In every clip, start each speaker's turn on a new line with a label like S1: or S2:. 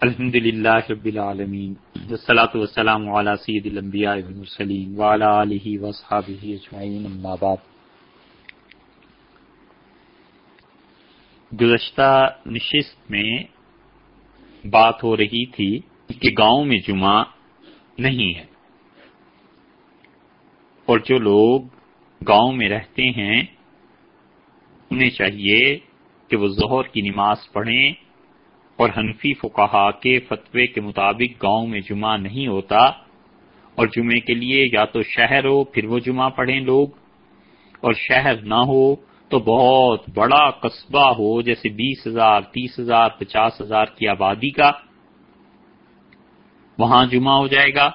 S1: الحمد للہ رب العالمین، والصلاة والسلام على سید الانبیاء والمرسلین وعلى آلہ واصحابہ اجمعین، اما بعد۔ گزشتہ نشست میں بات ہو رہی تھی کہ گاؤں میں جمعہ نہیں ہے۔ اور جو لوگ گاؤں میں رہتے ہیں، انہیں چاہیے کہ وہ ظہر کی نماز پڑھیں اور حنفی فقہا کے فتوے کے مطابق گاؤں میں جمعہ نہیں ہوتا اور جمعے کے لیے یا تو شہر ہو، پھر وہ جمعہ پڑھیں لوگ۔ اور شہر نہ ہو تو بہت بڑا قصبہ ہو، جیسے بیس ہزار، تیس ہزار، پچاس ہزار کی آبادی کا۔ وہاں جمعہ ہو جائے گا۔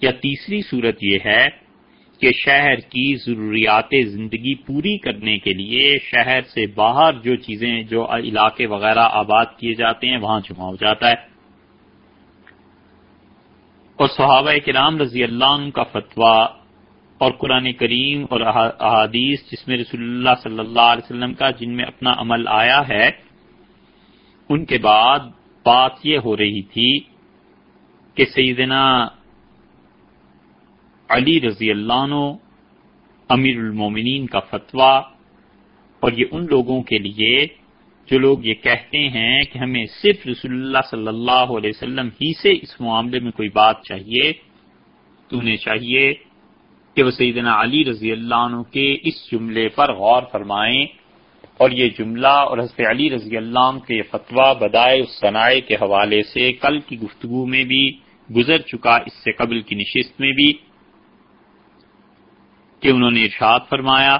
S1: یا تیسری صورت یہ ہے کہ شہر کی ضروریات زندگی پوری کرنے کے لیے شہر سے باہر جو چیزیں جو علاقے وغیرہ آباد کیے جاتے ہیں، وہاں جمع ہو جاتا ہے۔ اور صحابہ کرام رضی اللہ عنہ کا فتویٰ اور قرآن کریم اور احادیث جس میں رسول اللہ صلی اللہ علیہ وسلم کا جن میں اپنا عمل آیا ہے، ان کے بعد بات یہ ہو رہی تھی کہ سیدنا علی رضی اللہ عنہ امیر المومنین کا فتویٰ، اور یہ ان لوگوں کے لیے جو لوگ یہ کہتے ہیں کہ ہمیں صرف رسول اللہ صلی اللہ علیہ وسلم ہی سے اس معاملے میں کوئی بات چاہیے، تو انہیں چاہیے کہ وہ سیدنا علی رضی اللہ عنہ کے اس جملے پر غور فرمائیں۔ اور یہ جملہ اور حضرت علی رضی اللہ عنہ کے فتویٰ بدائے اس صنائع کے حوالے سے کل کی گفتگو میں بھی گزر چکا، اس سے قبل کی نشست میں بھی۔ کہ انہوں نے ارشاد فرمایا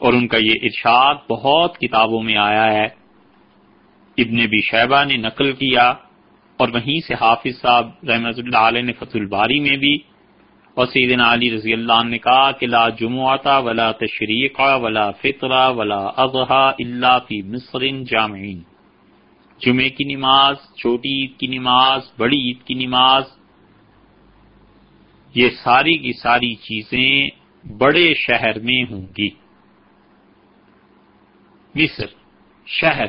S1: اور ان کا یہ ارشاد بہت کتابوں میں آیا ہے۔ ابن بھی شہبہ نے نقل کیا اور وہیں سے حافظ صاحب رحمت اللہ علیہ نے فتح الباری میں بھی اور سیدنا علی رضی اللہ عنہ نے کہا کہ لا جمعتا ولا تشریقہ ولا فطرہ ولا اضحا اللہ فی مصر جامعین۔ جمعے کی نماز، چھوٹی عید کی نماز، بڑی عید کی نماز یہ ساری کی ساری چیزیں بڑے شہر میں ہوں گی۔ مصر شہر،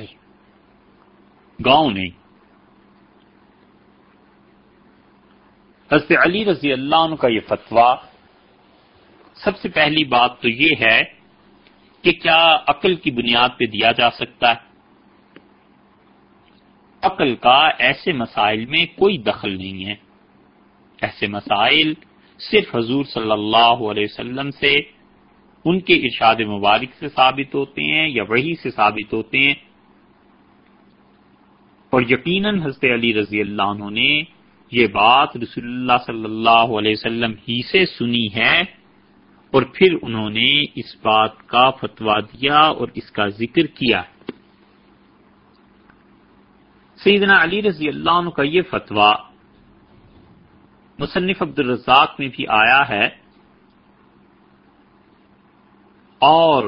S1: گاؤں نہیں۔ حضرت علی رضی اللہ عنہ کا یہ فتویٰ، سب سے پہلی بات تو یہ ہے کہ کیا عقل کی بنیاد پہ دیا جا سکتا ہے؟ عقل کا ایسے مسائل میں کوئی دخل نہیں ہے۔ ایسے مسائل صرف حضور صلی اللہ علیہ وسلم سے ان کے ارشاد مبارک سے ثابت ہوتے ہیں یا وہی سے ثابت ہوتے ہیں۔ اور یقیناً حضرت علی رضی اللہ عنہ نے یہ بات رسول اللہ صلی اللہ علیہ وسلم ہی سے سنی ہے اور پھر انہوں نے اس بات کا فتویٰ دیا اور اس کا ذکر کیا۔ سیدنا علی رضی اللہ عنہ کا یہ فتویٰ مصنف عبد الرزاق میں بھی آیا ہے اور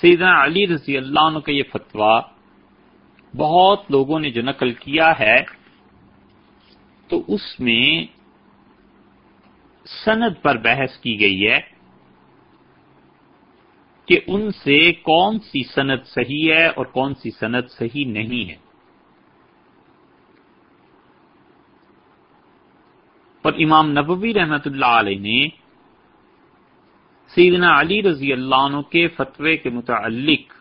S1: سیدنا علی رضی اللہ عنہ کا یہ فتویٰ بہت لوگوں نے جو نقل کیا ہے، تو اس میں سند پر بحث کی گئی ہے کہ ان سے کون سی سند صحیح ہے اور کون سی سند صحیح نہیں ہے۔ اور امام نبوی رحمت اللہ علیہ نے سیدنا علی رضی اللہ عنہ کے فتوے کے متعلق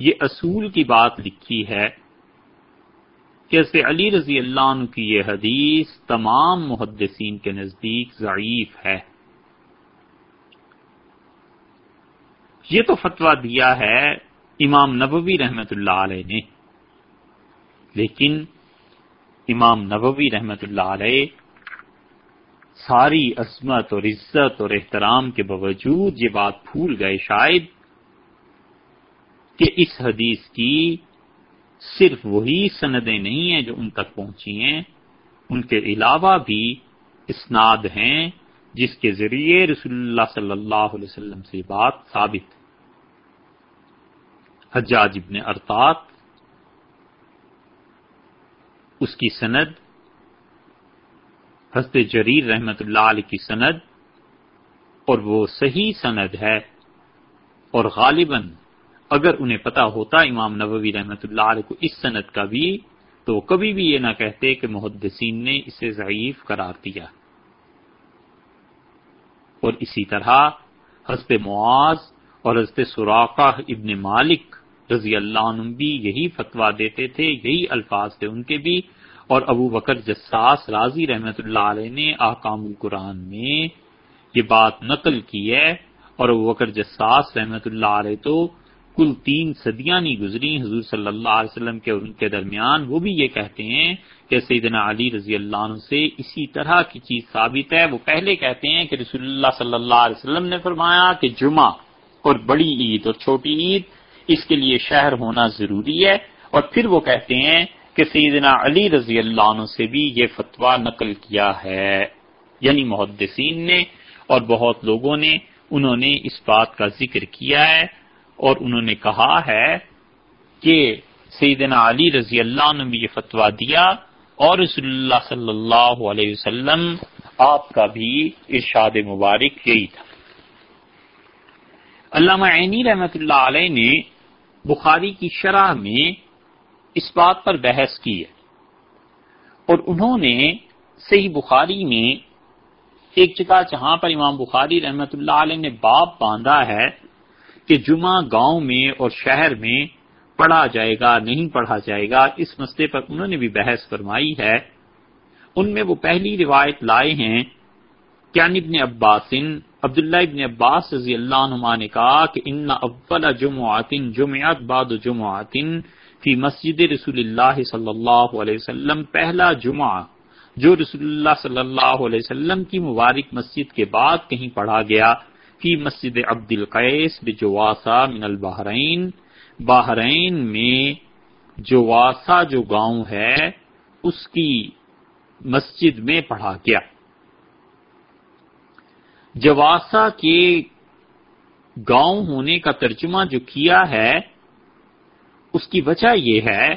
S1: یہ اصول کی بات لکھی ہے کہ علی رضی اللہ عنہ کی یہ حدیث تمام محدثین کے نزدیک ضعیف ہے۔ یہ تو فتویٰ دیا ہے امام نبوی رحمت اللہ علیہ نے، لیکن امام نبوی رحمت اللہ علیہ ساری عصمت اور عزت اور احترام کے باوجود یہ بات بھول گئے شاید کہ اس حدیث کی صرف وہی سندیں نہیں ہیں جو ان تک پہنچی ہیں، ان کے علاوہ بھی اسناد ہیں جس کے ذریعے رسول اللہ صلی اللہ علیہ وسلم سے بات ثابت حجاج ابن ارتاط اس کی سند حضرت جریر رحمت اللہ علیہ کی سند اور وہ صحیح سند ہے اور غالباً اگر انہیں پتا ہوتا امام نبوی رحمت اللہ علیہ کو اس صنعت کا بھی، تو کبھی بھی یہ نہ کہتے کہ محدثین نے اسے ضعیف قرار دیا۔ اور اسی طرح حضرت معاذ اور حضرت سوراخہ ابن مالک رضی اللہ عنہ بھی یہی فتوا دیتے تھے، یہی الفاظ تھے ان کے بھی۔ اور ابو بکر جساس راضی رحمت اللہ علیہ نے احکام القرآن میں یہ بات نقل کی ہے اور ابو بکر جساس رحمت اللہ علیہ تو کل تین صدیاں نہیں گزری حضور صلی اللہ علیہ وسلم کے ان کے درمیان وہ بھی یہ کہتے ہیں کہ سیدنا علی رضی اللہ عنہ سے اسی طرح کی چیز ثابت ہے۔ وہ پہلے کہتے ہیں کہ رسول اللہ صلی اللہ علیہ وسلم نے فرمایا کہ جمعہ اور بڑی عید اور چھوٹی عید اس کے لیے شہر ہونا ضروری ہے اور پھر وہ کہتے ہیں کہ سیدنا علی رضی اللہ عنہ سے بھی یہ فتویٰ نقل کیا ہے۔ یعنی محدثین نے اور بہت لوگوں نے انہوں نے اس بات کا ذکر کیا ہے اور انہوں نے کہا ہے کہ سیدنا علی رضی اللہ عنہ نے یہ فتویٰ دیا اور رسول اللہ صلی اللہ علیہ وسلم آپ کا بھی ارشاد مبارک یہی تھا۔ علامہ عینی رحمت اللہ علیہ نے بخاری کی شرح میں اس بات پر بحث کی ہے۔ اور انہوں نے صحیح بخاری میں ایک جگہ جہاں پر امام بخاری رحمت اللہ علیہ نے باب باندھا ہے کہ جمعہ گاؤں میں اور شہر میں پڑھا جائے گا، نہیں پڑھا جائے گا، اس مسئلے پر انہوں نے بھی بحث فرمائی ہے۔ ان میں وہ پہلی روایت لائے ہیں کیان ابن عباس عبداللہ ابن عباس رضی اللہ عنہ نے کہا کہ ان اول جمعات جمعات بعد جمعات فی مسجد رسول اللہ صلی اللہ علیہ وسلم پہلا جمعہ، جو رسول اللہ صلی اللہ علیہ وسلم کی مبارک مسجد کے بعد کہیں پڑھا گیا، فی مسجد عبد القیس بجواسا من البحرین۔ بحرین میں جواسا جو گاؤں ہے، اس کی مسجد میں پڑھا گیا۔ جواسا کے گاؤں ہونے کا ترجمہ جو کیا ہے اس کی وجہ یہ ہے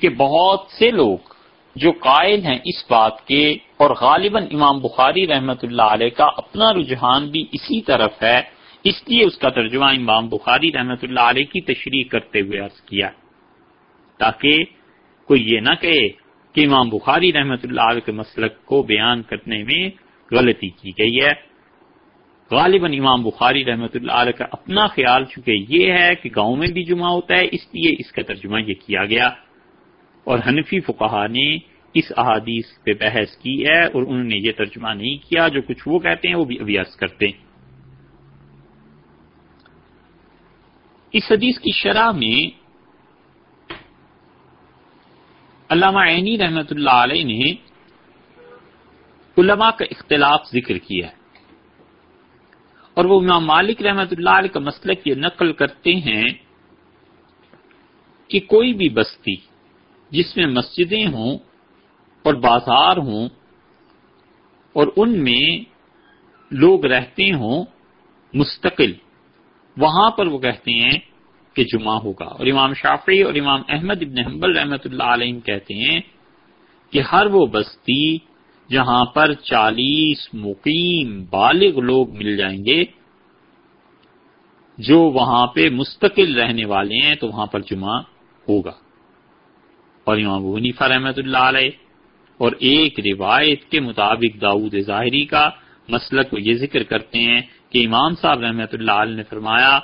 S1: کہ بہت سے لوگ جو قائل ہیں اس بات کے، اور غالباً امام بخاری رحمت اللہ علیہ کا اپنا رجحان بھی اسی طرف ہے، اس لیے اس کا ترجمہ امام بخاری رحمت اللہ علیہ کی تشریح کرتے ہوئے عرض کیا۔ تاکہ کوئی یہ نہ کہے کہ امام بخاری رحمت اللہ علیہ کے مسلک کو بیان کرنے میں غلطی کی گئی ہے۔ غالباً امام بخاری رحمت اللہ علیہ کا اپنا خیال، چونکہ یہ ہے کہ گاؤں میں بھی جمعہ ہوتا ہے، اس لیے اس کا ترجمہ یہ کیا گیا۔ اور حنفی فقہ نے اس احادیث پہ بحث کی ہے اور انہوں نے یہ ترجمہ نہیں کیا، جو کچھ وہ کہتے ہیں وہ بھی ابیاس کرتے ہیں۔ اس حدیث کی شرح میں علامہ عینی رحمت اللہ علیہ نے علماء کا اختلاف ذکر کیا ہے۔ اور وہ امام مالک رحمت اللہ علیہ کا مسلک یہ نقل کرتے ہیں کہ کوئی بھی بستی جس میں مسجدیں ہوں اور بازار ہوں اور ان میں لوگ رہتے ہوں مستقل، وہاں پر وہ کہتے ہیں کہ جمعہ ہوگا۔ اور امام شافعی اور امام احمد ابن حنبل رحمۃ اللہ علیہ کہتے ہیں کہ ہر وہ بستی جہاں پر چالیس مقیم بالغ لوگ مل جائیں گے، جو وہاں پہ مستقل رہنے والے ہیں، تو وہاں پر جمعہ ہوگا۔ اور امام ونیفا رحمۃ اللہ علیہ اور ایک روایت کے مطابق داود ظاہری کا مسلک کو یہ ذکر کرتے ہیں کہ امام صاحب رحمۃ اللہ علیہ نے فرمایا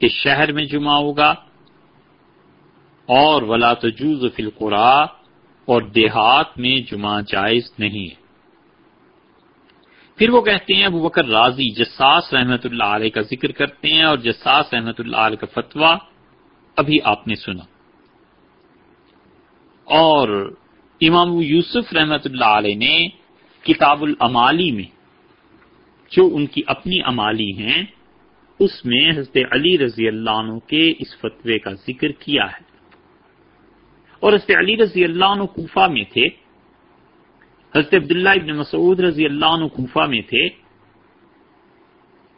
S1: کہ شہر میں جمعہ ہوگا اور ولا تجوز فی القرا اور دیہات میں جمعہ جائز نہیں۔ ہے پھر وہ کہتے ہیں، ابو بکر راضی جساس رحمت اللہ علیہ کا ذکر کرتے ہیں اور جساس رحمت اللہ علیہ کا فتویٰ ابھی آپ نے سنا۔ اور امام یوسف رحمت اللہ علیہ نے کتاب العمالی میں، جو ان کی اپنی امالی ہیں، اس میں حضرت علی رضی اللہ عنہ کے اس فتوے کا ذکر کیا ہے۔ اور حضرت علی رضی اللہ عنہ کوفہ میں تھے۔ حضرت عبداللہ ابن مسعود رضی اللہ عنہ کوفہ میں تھے۔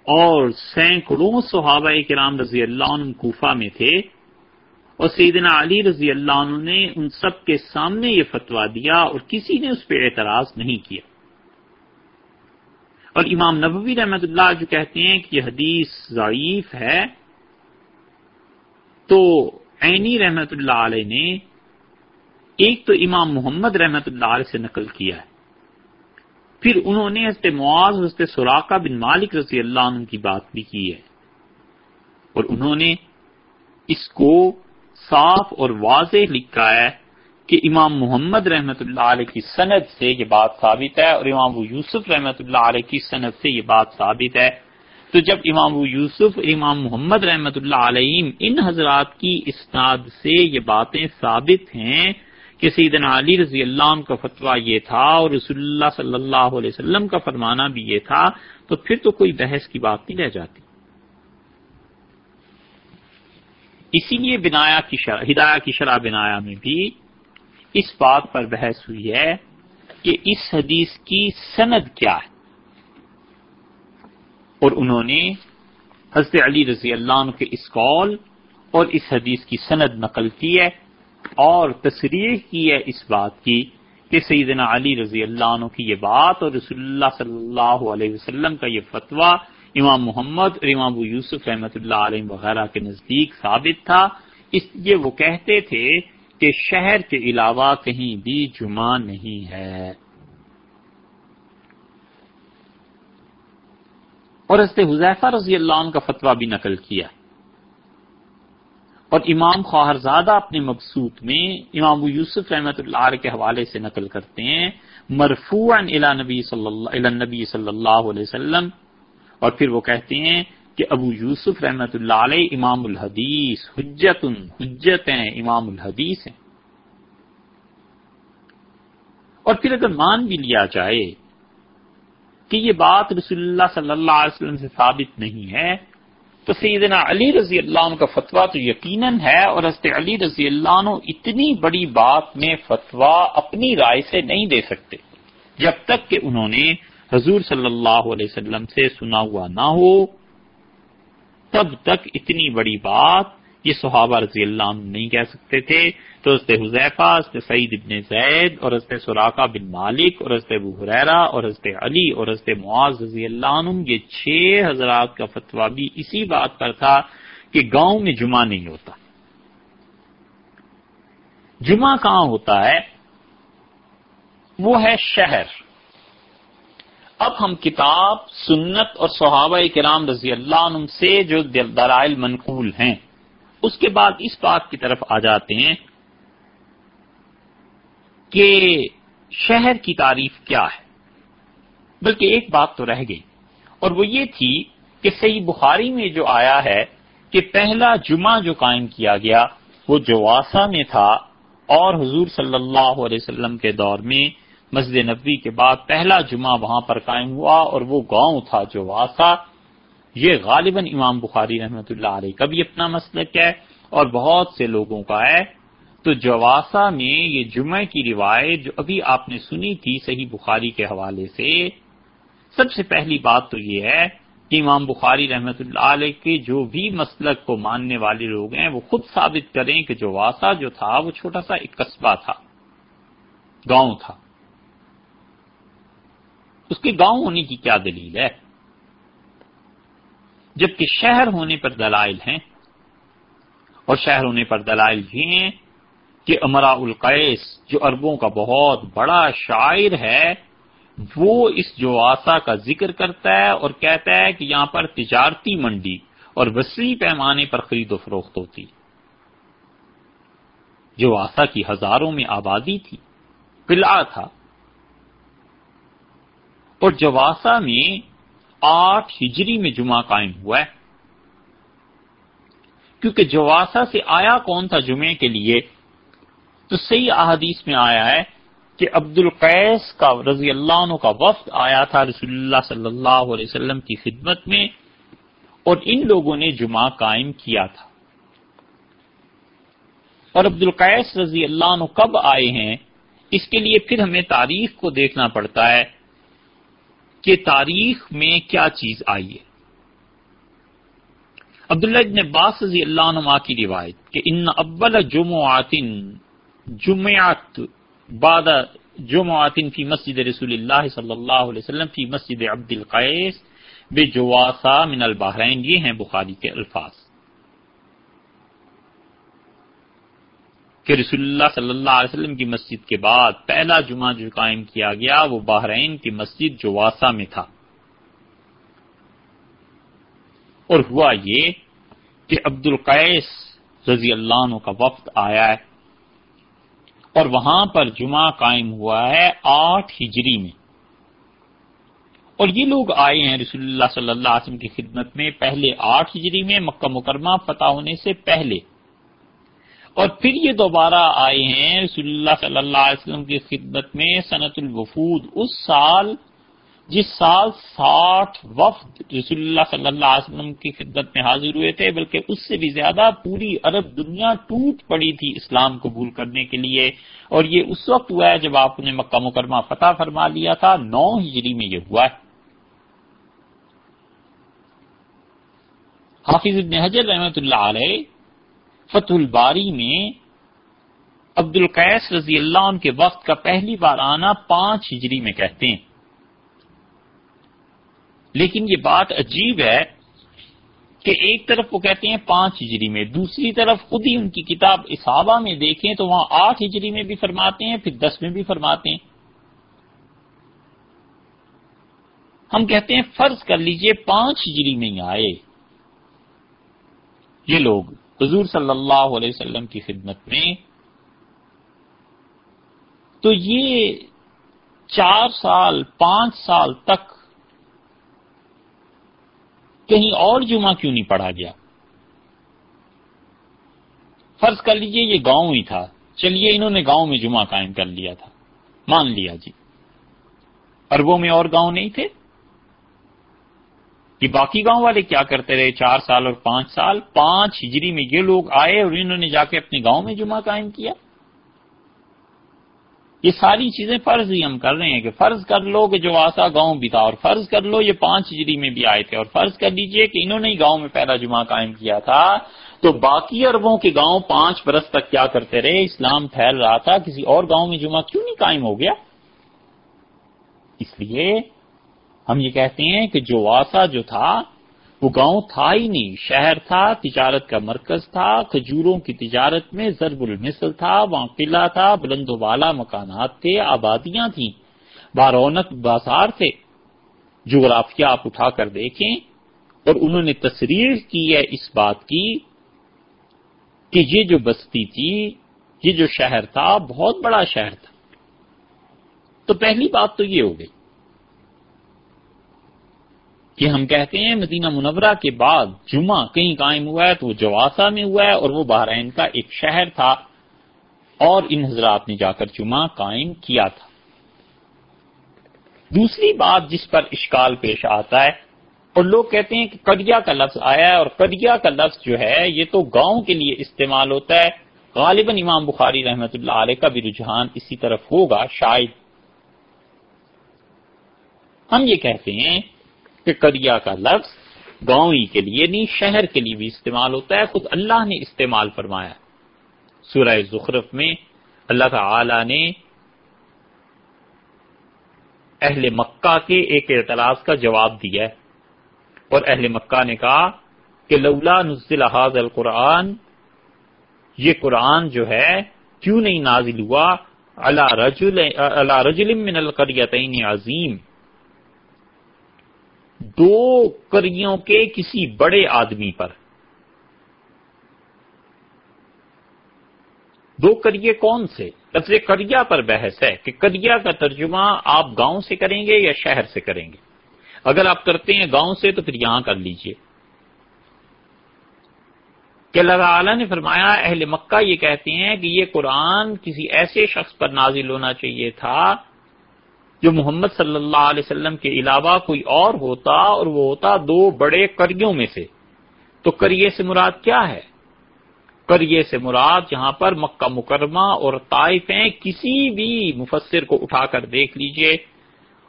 S1: اور سینکڑوں صحابہ کرام رضی اللہ عنہ کوفہ میں تھے۔ اور سیدنا علی رضی اللہ عنہ نے ان سب کے سامنے یہ فتویٰ دیا اور کسی نے اس پہ اعتراض نہیں کیا۔ اور امام نبوی رحمت اللہ جو کہتے ہیں کہ یہ حدیث ضعیف ہے، تو عینی رحمت اللہ علیہ نے ایک تو امام محمد رحمت اللہ علیہ سے نقل کیا ہے۔ پھر انہوں نے حضرت معاذ، حضرت سوراقہ بن مالک رضی اللہ عنہ کی بات بھی کی ہے۔ اور انہوں نے اس کو صاف اور واضح لکھا ہے کہ امام محمد رحمت اللہ علیہ کی سند سے یہ بات ثابت ہے اور امام یوسف رحمت اللہ علیہ کی سند سے یہ بات ثابت ہے۔ تو جب امام یوسف، امام محمد رحمت اللہ علیہ ان حضرات کی اسناد سے یہ باتیں ثابت ہیں کہ سیدنا علی رضی اللہ عنہ کا فتویٰ یہ تھا اور رسول اللہ صلی اللہ علیہ وسلم کا فرمانا بھی یہ تھا، تو پھر تو کوئی بحث کی بات نہیں رہ جاتی۔ اسی لیے بنایا کی شرح ہدایہ کی شرح بنایا میں بھی اس بات پر بحث ہوئی ہے کہ اس حدیث کی سند کیا ہے۔ اور انہوں نے حضرت علی رضی اللہ عنہ کے اس قول اور اس حدیث کی سند نقل کی ہے۔ اور تصریح کی ہے اس بات کی کہ سیدنا علی رضی اللہ عنہ کی یہ بات اور رسول اللہ صلی اللہ علیہ وسلم کا یہ فتویٰ امام محمد اور امام یوسف رحمۃ اللہ علیہ وغیرہ کے نزدیک ثابت تھا۔ اس لیے وہ کہتے تھے کہ شہر کے علاوہ کہیں بھی جمعہ نہیں ہے۔ اور حضرت حضیفہ رضی اللہ عنہ کا فتویٰ بھی نقل کیا۔ اور امام خواہرزادہ اپنے مقصود میں امام یوسف رحمۃ اللہ علیہ کے حوالے سے نقل کرتے ہیں، مرفوعا الى نبی صلی اللہ نبی صلی اللہ علیہ وسلم، اور پھر وہ کہتے ہیں کہ ابو یوسف رحمت اللہ علیہ امام الحدیث حجت حجت ہیں، امام الحدیث ہیں۔ اور پھر اگر مان بھی لیا جائے کہ یہ بات رسول اللہ صلی اللہ علیہ وسلم سے ثابت نہیں ہے تو سیدنا علی رضی اللہ عنہ کا فتویٰ تو یقیناً ہے اور حضرت علی رضی اللہ عنہ اتنی بڑی بات میں فتویٰ اپنی رائے سے نہیں دے سکتے۔ جب تک کہ انہوں نے حضور صلی اللہ علیہ وسلم سے سنا ہوا نہ ہو، تب تک اتنی بڑی بات یہ صحابہ رضی اللہ عنہ نہیں کہہ سکتے تھے۔ تو حضرت حضیفہ حضرت سعید ابن زید اور حضرت سوراقہ بن مالک اور حضرت ابو حریرہ اور حضرت علی اور حضرت معاذ رضی اللہ عنہ یہ چھ حضرات کا فتویٰ بھی اسی بات پر تھا کہ گاؤں میں جمعہ نہیں ہوتا۔ جمعہ کہاں ہوتا ہے؟ وہ ہے شہر۔ اب ہم کتاب، سنت اور صحابہ کرام رضی اللہ عنہ سے جو دلائل منقول ہیں، اس کے بعد اس بات کی طرف آ جاتے ہیں۔ کہ شہر کی تعریف کیا ہے؟ بلکہ ایک بات تو رہ گئی۔ اور وہ یہ تھی کہ صحیح بخاری میں جو آیا ہے کہ پہلا جمعہ جو قائم کیا گیا، وہ جواسا میں تھا، اور حضور صلی اللہ علیہ وسلم کے دور میں مسجد نبوی کے بعد پہلا جمعہ وہاں پر قائم ہوا، اور وہ گاؤں تھا جو واسا یہ غالباً امام بخاری رحمۃ اللہ علیہ کا بھی اپنا مسلک ہے، اور بہت سے لوگوں کا ہے۔ تو جواسا میں یہ جمعہ کی روایت جو ابھی آپ نے سنی تھی صحیح بخاری کے حوالے سے، سب سے پہلی بات تو یہ ہے کہ امام بخاری رحمۃ اللہ علیہ کے جو بھی مسلک کو ماننے والے لوگ ہیں، وہ خود ثابت کریں کہ جواسا جو تھا، وہ چھوٹا سا ایک قصبہ تھا، گاؤں تھا۔ اس کے گاؤں ہونے کی کیا دلیل ہے؟ جبکہ شہر ہونے پر دلائل ہیں، اور شہر ہونے پر دلائل یہ ہیں کہ امرا القیس جو اربوں کا بہت بڑا شاعر ہے، وہ اس جواسا کا ذکر کرتا ہے اور کہتا ہے کہ یہاں پر تجارتی منڈی اور وسیع پیمانے پر خرید و فروخت ہوتی۔ جو آسا کی ہزاروں میں آبادی تھی، قلعہ تھا۔ اور جواسا میں آٹھ ہجری میں جمعہ قائم ہوا ہے۔ کیونکہ جواسا سے آیا کون تھا جمعے کے لیے؟ تو صحیح احادیث میں آیا ہے کہ عبد القیس کا رضی اللہ عنہ کا وفد آیا تھا رسول اللہ صلی اللہ علیہ وسلم کی خدمت میں اور ان لوگوں نے جمعہ قائم کیا تھا۔ اور عبد القیس رضی اللہ عنہ کب آئے ہیں؟ اس کے لیے پھر ہمیں تاریخ کو دیکھنا پڑتا ہے کہ تاریخ میں کیا چیز آئی ہے۔ عبداللہ ابن عباس رضی اللہ عنہ کی روایت کہ ان اول جمعات جمعات، بعد جمعات فی مسجد رسول اللہ صلی اللہ علیہ وسلم فی مسجد عبد القیس بے جواسا من البحرین۔ یہ ہیں بخاری کے الفاظ۔ کہ رسول اللہ صلی اللہ علیہ وسلم کی مسجد کے بعد پہلا جمعہ جو قائم کیا گیا وہ بحرین کی مسجد جو واسا میں تھا۔ اور ہوا یہ کہ عبد القیس رضی اللہ عنہ کا وقت آیا ہے۔ اور وہاں پر جمعہ قائم ہوا ہے آٹھ ہجری میں۔ اور یہ لوگ آئے ہیں رسول اللہ صلی اللہ علیہ وسلم کی خدمت میں پہلے آٹھ ہجری میں، مکہ مکرمہ فتح ہونے سے پہلے۔ اور پھر یہ دوبارہ آئے ہیں رسول اللہ صلی اللہ علیہ وسلم کی خدمت میں صنعت الوفود۔ اس سال جس سال ساٹھ وفد رسول اللہ صلی اللہ علیہ وسلم کی خدمت میں حاضر ہوئے تھے، بلکہ اس سے بھی زیادہ پوری عرب دنیا ٹوٹ پڑی تھی اسلام قبول کرنے کے لیے۔ اور یہ اس وقت ہوا ہے جب آپ نے مکہ مکرمہ فتح فرما لیا تھا، نو ہجری میں یہ ہوا ہے۔ حافظ ابن حجر رحمت اللہ علیہ فتح الباری میں عبد القیس رضی اللہ عنہ کے وقت کا پہلی بار آنا پانچ ہجری میں کہتے ہیں۔ لیکن یہ بات عجیب ہے کہ ایک طرف وہ کہتے ہیں پانچ ہجری میں، دوسری طرف خود ہی ان کی کتاب اصابہ میں دیکھیں تو وہاں آٹھ ہجری میں بھی فرماتے ہیں، پھر دس میں بھی فرماتے ہیں۔ ہم کہتے ہیں فرض کر لیجیے پانچ ہجری میں ہی آئے۔ یہ لوگ حضور صلی اللہ علیہ وسلم کی خدمت میں۔ تو یہ چار سال، پانچ سال تک کہیں اور جمعہ کیوں نہیں پڑھا گیا؟ فرض کر لیجیے یہ گاؤں ہی تھا۔ چلیے، انہوں نے گاؤں میں جمعہ قائم کر لیا تھا۔ مان لیا جی۔ اربوں میں اور گاؤں نہیں تھے؟ کہ باقی گاؤں والے کیا کرتے رہے؟ چار سال اور پانچ سال؟ پانچ ہجری میں یہ لوگ آئے اور انہوں نے جا کے اپنے گاؤں میں جمعہ قائم کیا۔ یہ ساری چیزیں فرض ہی ہم کر رہے ہیں کہ فرض کر لو کہ جو آسا گاؤں بھی تھا اور فرض کر لو یہ پانچ ہجری میں بھی آئے تھے اور فرض کر لیجیے کہ انہوں نے ہی گاؤں میں پہلا جمعہ قائم کیا تھا۔ تو باقی اربوں کے گاؤں پانچ برس تک کیا کرتے رہے؟ اسلام پھیل رہا تھا، کسی اور گاؤں میں جمعہ کیوں نہیں قائم ہو گیا؟ اس لیے ہم یہ کہتے ہیں کہ جو واسا جو تھا وہ گاؤں تھا ہی نہیں، شہر تھا، تجارت کا مرکز تھا، کھجوروں کی تجارت میں ضرب المثل تھا، وہاں قلعہ تھا، بلند و بالا مکانات تھے، آبادیاں تھیں، بارونق بازار تھے۔ جغرافیہ آپ اٹھا کر دیکھیں، اور انہوں نے تصریح کی ہے اس بات کی کہ یہ جو بستی تھی، یہ جو شہر تھا، بہت بڑا شہر تھا۔ تو پہلی بات تو یہ ہو گئی۔ کہ ہم کہتے ہیں مدینہ منورہ کے بعد جمعہ کہیں قائم ہوا ہے تو وہ جواسا میں ہوا ہے اور وہ بحرین کا ایک شہر تھا اور ان حضرات نے جا کر جمعہ قائم کیا تھا۔ دوسری بات جس پر اشکال پیش آتا ہے اور لوگ کہتے ہیں کہ کریا کا لفظ آیا ہے اور کریا کا لفظ جو ہے یہ تو گاؤں کے لیے استعمال ہوتا ہے۔ غالباً امام بخاری رحمت اللہ علیہ کا بھی رجحان اسی طرف ہوگا شاید۔ ہم یہ کہتے ہیں کہ کریا کا لفظ گاؤں ہی کے لیے نہیں شہر کے لیے بھی استعمال ہوتا ہے، خود اللہ نے استعمال فرمایا۔ سورہ زخرف میں اللہ تعالی نے اہل مکہ کے ایک اعتراض کا جواب دیا ہے۔ اور اہل مکہ نے کہا کہ لولا نزل حاض القرآن، یہ قرآن جو ہے، کیوں نہیں نازل ہوا؟ اللہ رجل رجل من القریتین عظیم۔ دو کریوں کے کسی بڑے آدمی پر۔ دو کریے کون سے؟ لفظ کریا پر بحث ہے کہ کریا کا ترجمہ آپ گاؤں سے کریں گے یا شہر سے کریں گے۔ اگر آپ کرتے ہیں گاؤں سے تو پھر یہاں کر لیجیے۔ کہ اللہ تعالی نے فرمایا، اہل مکہ یہ کہتے ہیں کہ یہ قرآن کسی ایسے شخص پر نازل ہونا چاہیے تھا جو محمد صلی اللہ علیہ وسلم کے علاوہ کوئی اور ہوتا اور وہ ہوتا دو بڑے کریوں میں سے۔ تو کریے سے مراد کیا ہے؟ کریے سے مراد جہاں پر مکہ مکرمہ اور طائف ہیں کسی بھی مفسر کو اٹھا کر دیکھ لیجیے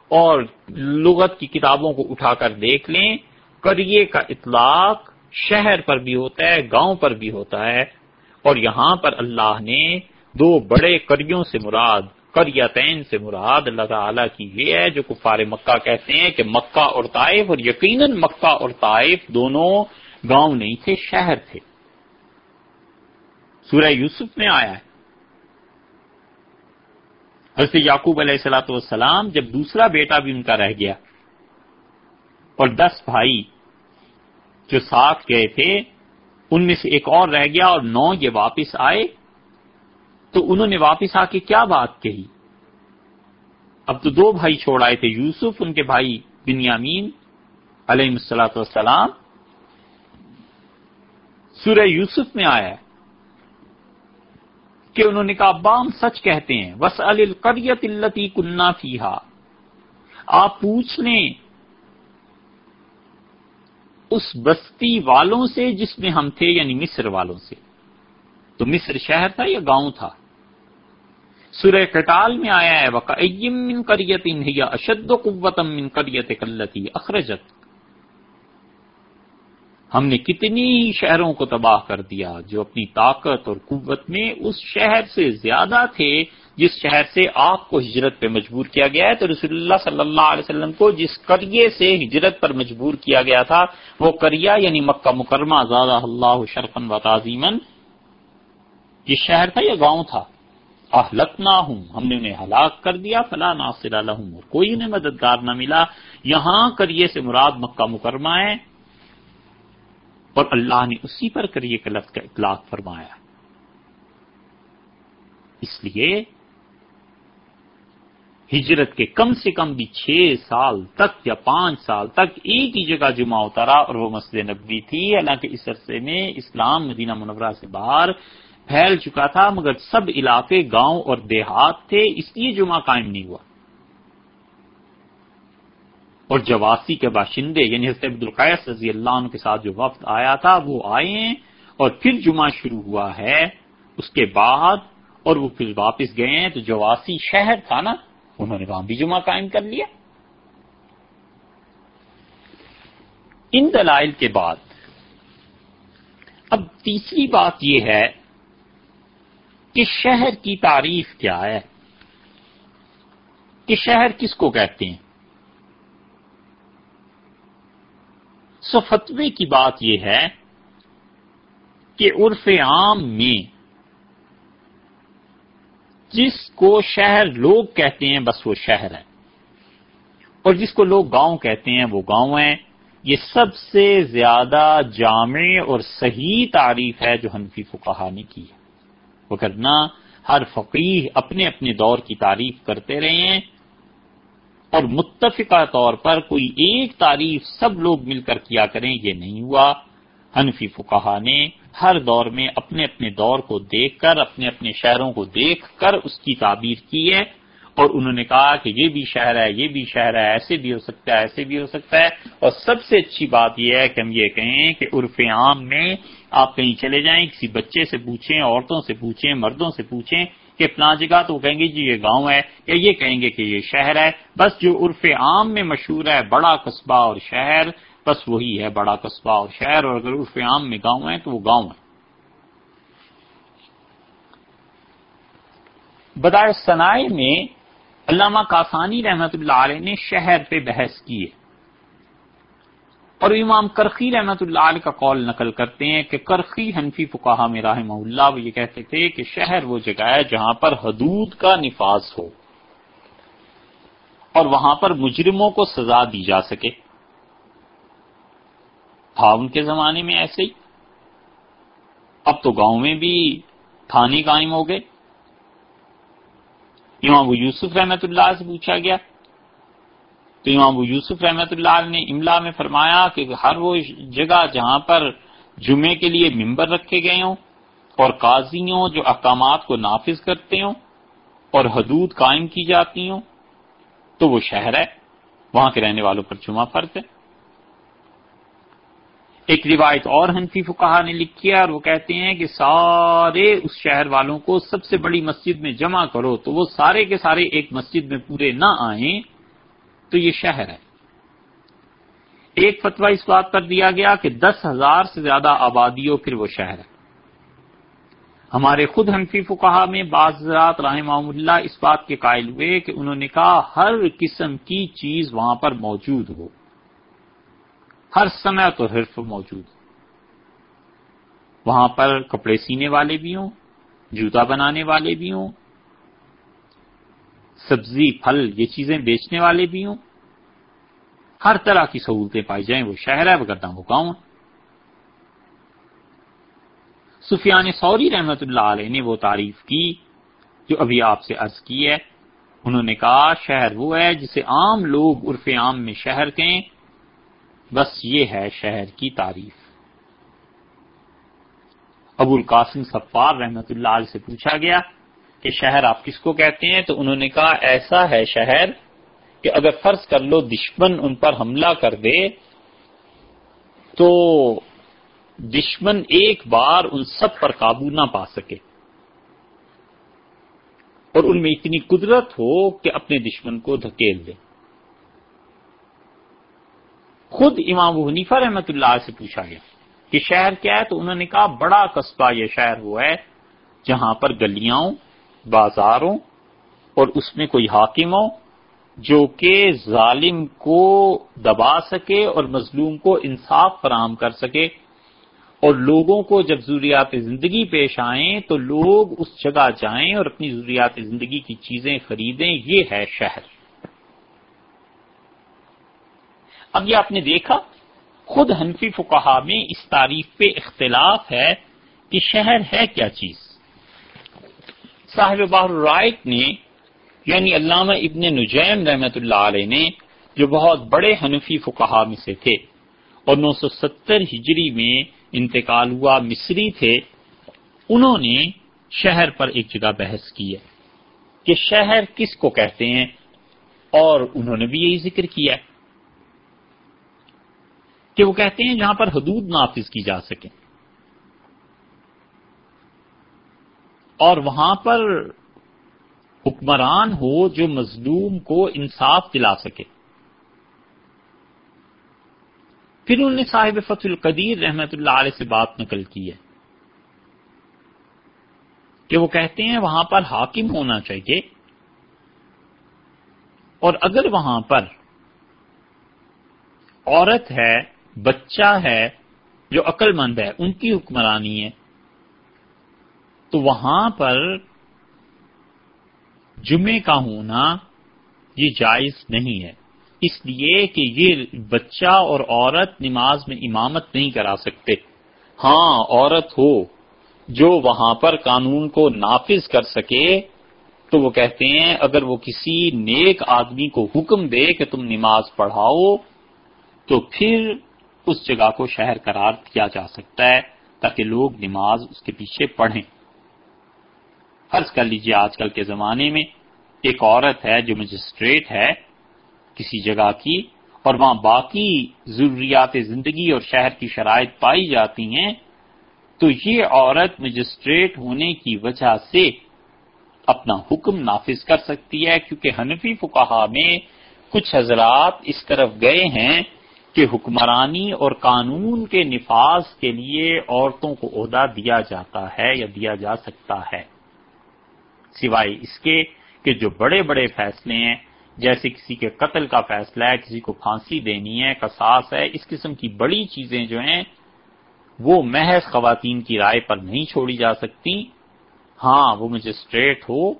S1: اور لغت کی کتابوں کو اٹھا کر دیکھ لیں۔ کریے کا اطلاق شہر پر بھی ہوتا ہے، گاؤں پر بھی ہوتا ہے۔ اور یہاں پر اللہ نے دو بڑے کریوں سے مراد قریتین سے مراد اللہ تعالیٰ کی یہ ہے جو کفار مکہ کہتے ہیں کہ مکہ اور طائف اور یقیناً مکہ اور طائف دونوں گاؤں نہیں تھے، شہر تھے۔ سورہ یوسف میں آیا ہے۔ حضرت یعقوب علیہ السلاۃ والسلام جب دوسرا بیٹا بھی ان کا رہ گیا اور دس بھائی جو ساتھ گئے تھے، ان میں سے ایک اور رہ گیا اور نو یہ واپس آئے۔ تو انہوں نے واپس آ کے کیا بات کہی؟ اب تو دو بھائی چھوڑ آئے تھے، یوسف، ان کے بھائی بنیامین علیہ السلاۃ والسلام۔ سورہ یوسف میں آیا ہے کہ انہوں نے کہا بام سچ کہتے ہیں وس القریت التی کنہ فیحا آپ پوچھ لیں، اس بستی والوں سے جس میں ہم تھے یعنی مصر والوں سے۔ تو مصر شہر تھا یا گاؤں تھا؟ سورہ کٹال میں آیا ہے وقیم من کریت اشد قوتم من کریت کلتی اخرجت ہم نے کتنی شہروں کو تباہ کر دیا جو اپنی طاقت اور قوت میں اس شہر سے زیادہ تھے، جس شہر سے آپ کو ہجرت پہ مجبور کیا گیا ہے۔ تو رسول اللہ صلی اللہ علیہ وسلم کو جس کریے سے ہجرت پر مجبور کیا گیا تھا، وہ کریا یعنی مکہ مکرمہ، زادہ اللہ شرفن و تعظیمن یہ شہر تھا یا گاؤں تھا؟ اہلک نہ ہوں ہم نے انہیں ہلاک کر دیا فلاں ناصر اور کوئی انہیں مددگار نہ ملا۔ یہاں کریے سے مراد مکہ مکرمہ ہے۔ اور اللہ نے اسی پر کریے کا لفظ کا اطلاق فرمایا۔ اس لیے ہجرت کے کم سے کم بھی چھ سال تک یا پانچ سال تک ایک ہی جگہ جمعہ اترا اور وہ مسجد نبوی تھی۔ حالانکہ اس عرصے میں اسلام مدینہ منورہ سے باہر پھیل چکا تھا، مگر سب علاقے، گاؤں اور دیہات تھے، اس لیے جمعہ قائم نہیں ہوا۔ اور جواسی کے باشندے یعنی حضرت عبد القیس رضی اللہ عنہ کے ساتھ جو وقت آیا تھا، وہ آئے ہیں اور پھر جمعہ شروع ہوا ہے۔ اس کے بعد اور وہ پھر واپس گئے ہیں، تو جواسی شہر تھا نا، انہوں نے وہاں بھی جمعہ قائم کر لیا۔ ان دلائل کے بعد، اب تیسری بات یہ ہے کہ شہر کی تعریف کیا ہے؟ کہ شہر کس کو کہتے ہیں؟ سو فتوے کی بات یہ ہے کہ عرف عام میں جس کو شہر لوگ کہتے ہیں بس وہ شہر ہے، اور جس کو لوگ گاؤں کہتے ہیں وہ گاؤں ہے یہ سب سے زیادہ جامع اور صحیح تعریف ہے جو حنفی فقہ نے کی ہے۔ وہ کرنا ہر فقیر اپنے اپنے دور کی تعریف کرتے رہے ہیں اور متفقہ طور پر کوئی ایک تعریف سب لوگ مل کر کیا کریں، یہ نہیں ہوا۔ حنفی فقہ نے ہر دور میں اپنے اپنے دور کو دیکھ کر، اپنے اپنے شہروں کو دیکھ کر اس کی تعبیر کی ہے۔ اور انہوں نے کہا کہ یہ بھی شہر ہے، یہ بھی شہر ہے، ایسے بھی ہو سکتا ہے، ایسے بھی ہو سکتا ہے۔ اور سب سے اچھی بات یہ ہے کہ ہم یہ کہیں کہ عرف عام میں آپ کہیں چلے جائیں، کسی بچے سے پوچھیں، عورتوں سے پوچھیں، مردوں سے پوچھیں کہ فلاں جگہ تو وہ کہیں گے جی یہ گاؤں ہے یا یہ کہیں گے کہ یہ شہر ہے۔ بس جو عرف عام میں مشہور ہے، بڑا قصبہ اور شہر، بس وہی ہے، بڑا قصبہ اور شہر۔ اور اگر عرف عام میں گاؤں ہے تو وہ گاؤں ہے بدائے صنائع میں علامہ کاسانی رحمت اللہ علیہ نے شہر پہ بحث کی ہے۔ اور امام کرخی رحمت اللہ علیہ کا قول نقل کرتے ہیں کہ کرخی حنفی فکاہ میں رحمہ اللہ وہ یہ کہتے تھے کہ شہر وہ جگہ ہے جہاں پر حدود کا نفاذ ہو اور وہاں پر مجرموں کو سزا دی جا سکے۔ تھا ان کے زمانے میں ایسے ہی۔ اب تو گاؤں میں بھی تھانے قائم ہو گئے۔ امام یوسف رحمت اللہ سے پوچھا گیا تو امام یوسف رحمت اللہ نے املا میں فرمایا کہ ہر وہ جگہ جہاں پر جمعے کے لیے ممبر رکھے گئے ہوں اور قاضیوں جو احکامات کو نافذ کرتے ہوں اور حدود قائم کی جاتی ہوں، تو وہ شہر ہے، وہاں کے رہنے والوں پر جمعہ فرض ہے۔ ایک روایت اور حنفی فکہ نے لکھی ہے اور وہ کہتے ہیں کہ سارے اس شہر والوں کو سب سے بڑی مسجد میں جمع کرو تو وہ سارے کے سارے ایک مسجد میں پورے نہ آئیں۔ تو یہ شہر ہے۔ ایک فتویٰ اس بات پر دیا گیا کہ دس ہزار سے زیادہ آبادی ہو پھر وہ شہر ہے۔ ہمارے خود حنفی فکہ میں بعض رات رحمہ اللہ اس بات کے قائل ہوئے کہ انہوں نے کہا ہر قسم کی چیز وہاں پر موجود ہو۔ ہر سمے تو حرف موجود ہو۔ وہاں پر کپڑے سینے والے بھی ہوں، جوتا بنانے والے بھی ہوں سبزی، پھل، یہ چیزیں بیچنے والے بھی ہوں۔ ہر طرح کی سہولتیں پائی جائیں، وہ شہر ہے، وہ وہ گاؤں سفیان سوری رحمت اللہ علیہ نے وہ تعریف کی جو ابھی آپ سے عرض کی ہے۔ انہوں نے کہا، شہر وہ ہے جسے عام لوگ عرف عام میں شہر کہیں۔ بس یہ ہے شہر کی تعریف۔ ابو القاسم صفار رحمت اللہ علیہ سے پوچھا گیا کہ شہر آپ کس کو کہتے ہیں تو انہوں نے کہا ایسا ہے شہر کہ اگر فرض کر لو دشمن ان پر حملہ کر دے تو دشمن ایک بار ان سب پر قابو نہ پا سکے اور ان میں اتنی قدرت ہو کہ اپنے دشمن کو دھکیل دے۔ خود امام حنیفہ رحمت اللہ سے پوچھا گیا کہ شہر کیا ہے؟ تو انہوں نے کہا بڑا قصبہ یہ شہر وہ ہے جہاں پر گلیاں بازاروں اور اس میں کوئی حاکم ہو جو کہ ظالم کو دبا سکے اور مظلوم کو انصاف فراہم کر سکے اور لوگوں کو جب ضروریات زندگی پیش آئیں تو لوگ اس جگہ جائیں اور اپنی ضروریات زندگی کی چیزیں خریدیں، یہ ہے شہر۔ اب یہ آپ نے دیکھا، خود حنفی فکہ میں اس تعریف پہ اختلاف ہے کہ شہر ہے کیا چیز۔ صاحب بحر رائٹ نے یعنی علامہ ابن نجیم رحمت اللہ علیہ نے، جو بہت بڑے حنفی فکہ میں سے تھے، اور نو سو ستر ہجری میں انتقال ہوا مصری تھے، انہوں نے شہر پر ایک جگہ بحث کی ہے کہ شہر کس کو کہتے ہیں، اور انہوں نے بھی یہی ذکر کیا ہے کہ وہ کہتے ہیں جہاں پر حدود نافذ کی جا سکے اور وہاں پر حکمران ہو جو مظلوم کو انصاف دلا سکے۔ پھر انہوں نے صاحب فتح القدیر رحمت اللہ علیہ سے بات نقل کی ہے کہ وہ کہتے ہیں وہاں پر حاکم ہونا چاہیے اور اگر وہاں پر عورت ہے، بچہ ہے جو عقل مند ہے، ان کی حکمرانی ہے تو وہاں پر جمعے کا ہونا یہ جائز نہیں ہے۔ اس لیے کہ یہ بچہ اور عورت نماز میں امامت نہیں کرا سکتے۔ ہاں عورت ہو، جو وہاں پر قانون کو نافذ کر سکے، تو وہ کہتے ہیں، اگر وہ کسی نیک آدمی کو حکم دے کہ تم نماز پڑھاؤ، تو پھر اس جگہ کو شہر قرار دیا جا سکتا ہے تاکہ لوگ نماز اس کے پیچھے پڑھیں۔ فرض کر لیجیے آج کل کے زمانے میں ایک عورت ہے جو مجسٹریٹ ہے کسی جگہ کی اور وہاں باقی ضروریات زندگی اور شہر کی شرائط پائی جاتی ہیں، تو یہ عورت مجسٹریٹ ہونے کی وجہ سے اپنا حکم نافذ کر سکتی ہے، کیونکہ حنفی فکہ میں کچھ حضرات اس طرف گئے ہیں کہ حکمرانی اور قانون کے نفاذ کے لیے عورتوں کو عہدہ دیا جاتا ہے یا دیا جا سکتا ہے۔ سوائے اس کے کہ جو بڑے بڑے فیصلے ہیں، جیسے کسی کے قتل کا فیصلہ ہے، کسی کو پھانسی دینی ہے، قصاص ہے، اس قسم کی بڑی چیزیں جو ہیں، وہ محض خواتین کی رائے پر نہیں چھوڑی جا سکتی۔ ہاں وہ مجسٹریٹ ہو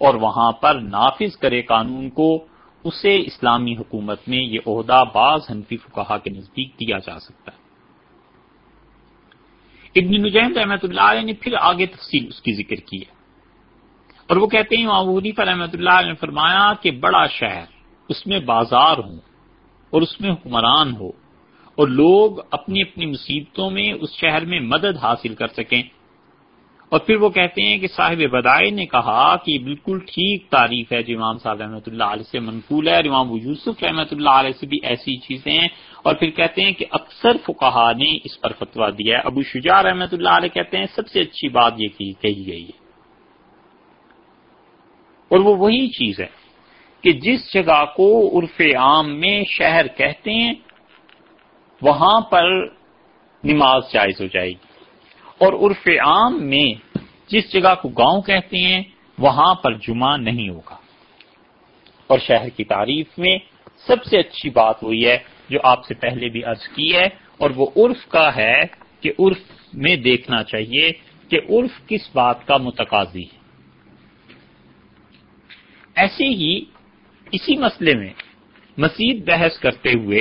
S1: اور وہاں پر نافذ کرے قانون کو، اسے اسلامی حکومت میں یہ عہدہ بعض حنفی فکہ کے نزدیک دیا جا سکتا ہے۔ ابن نجیم رحمت اللہ علیہ نے پھر آگے تفصیل اس کی ذکر کی ہے۔ اور وہ کہتے ہیں حنیفہ رحمۃ اللہ نے فرمایا کہ بڑا شہر، اس میں بازار ہوں اور اس میں حکمران ہو اور لوگ اپنی اپنی مصیبتوں میں اس شہر میں مدد حاصل کر سکیں۔ اور پھر وہ کہتے ہیں کہ صاحب بدائے نے کہا کہ یہ بالکل ٹھیک تعریف ہے جو امام صاحب رحمۃ اللہ علیہ سے منقول ہے اور امام یوسف رحمۃ اللہ علیہ سے بھی ایسی چیزیں ہیں۔ اور پھر کہتے ہیں کہ اکثر فکہ نے اس پر فتوا دیا ہے۔ ابو شجاع رحمۃ اللہ علیہ کہتے ہیں سب سے اچھی بات یہ کہی گئی ہے۔ اور وہ وہی چیز ہے کہ جس جگہ کو عرف عام میں شہر کہتے ہیں، وہاں پر نماز جائز ہو جائے گی۔ اور عرف عام میں جس جگہ کو گاؤں کہتے ہیں، وہاں پر جمعہ نہیں ہوگا۔ اور شہر کی تعریف میں سب سے اچھی بات وہی ہے جو آپ سے پہلے بھی عرض کی ہے، اور وہ عرف کا ہے کہ عرف میں دیکھنا چاہیے کہ عرف کس بات کا متقاضی ہے۔ ایسے ہی اسی مسئلے میں مزید بحث کرتے ہوئے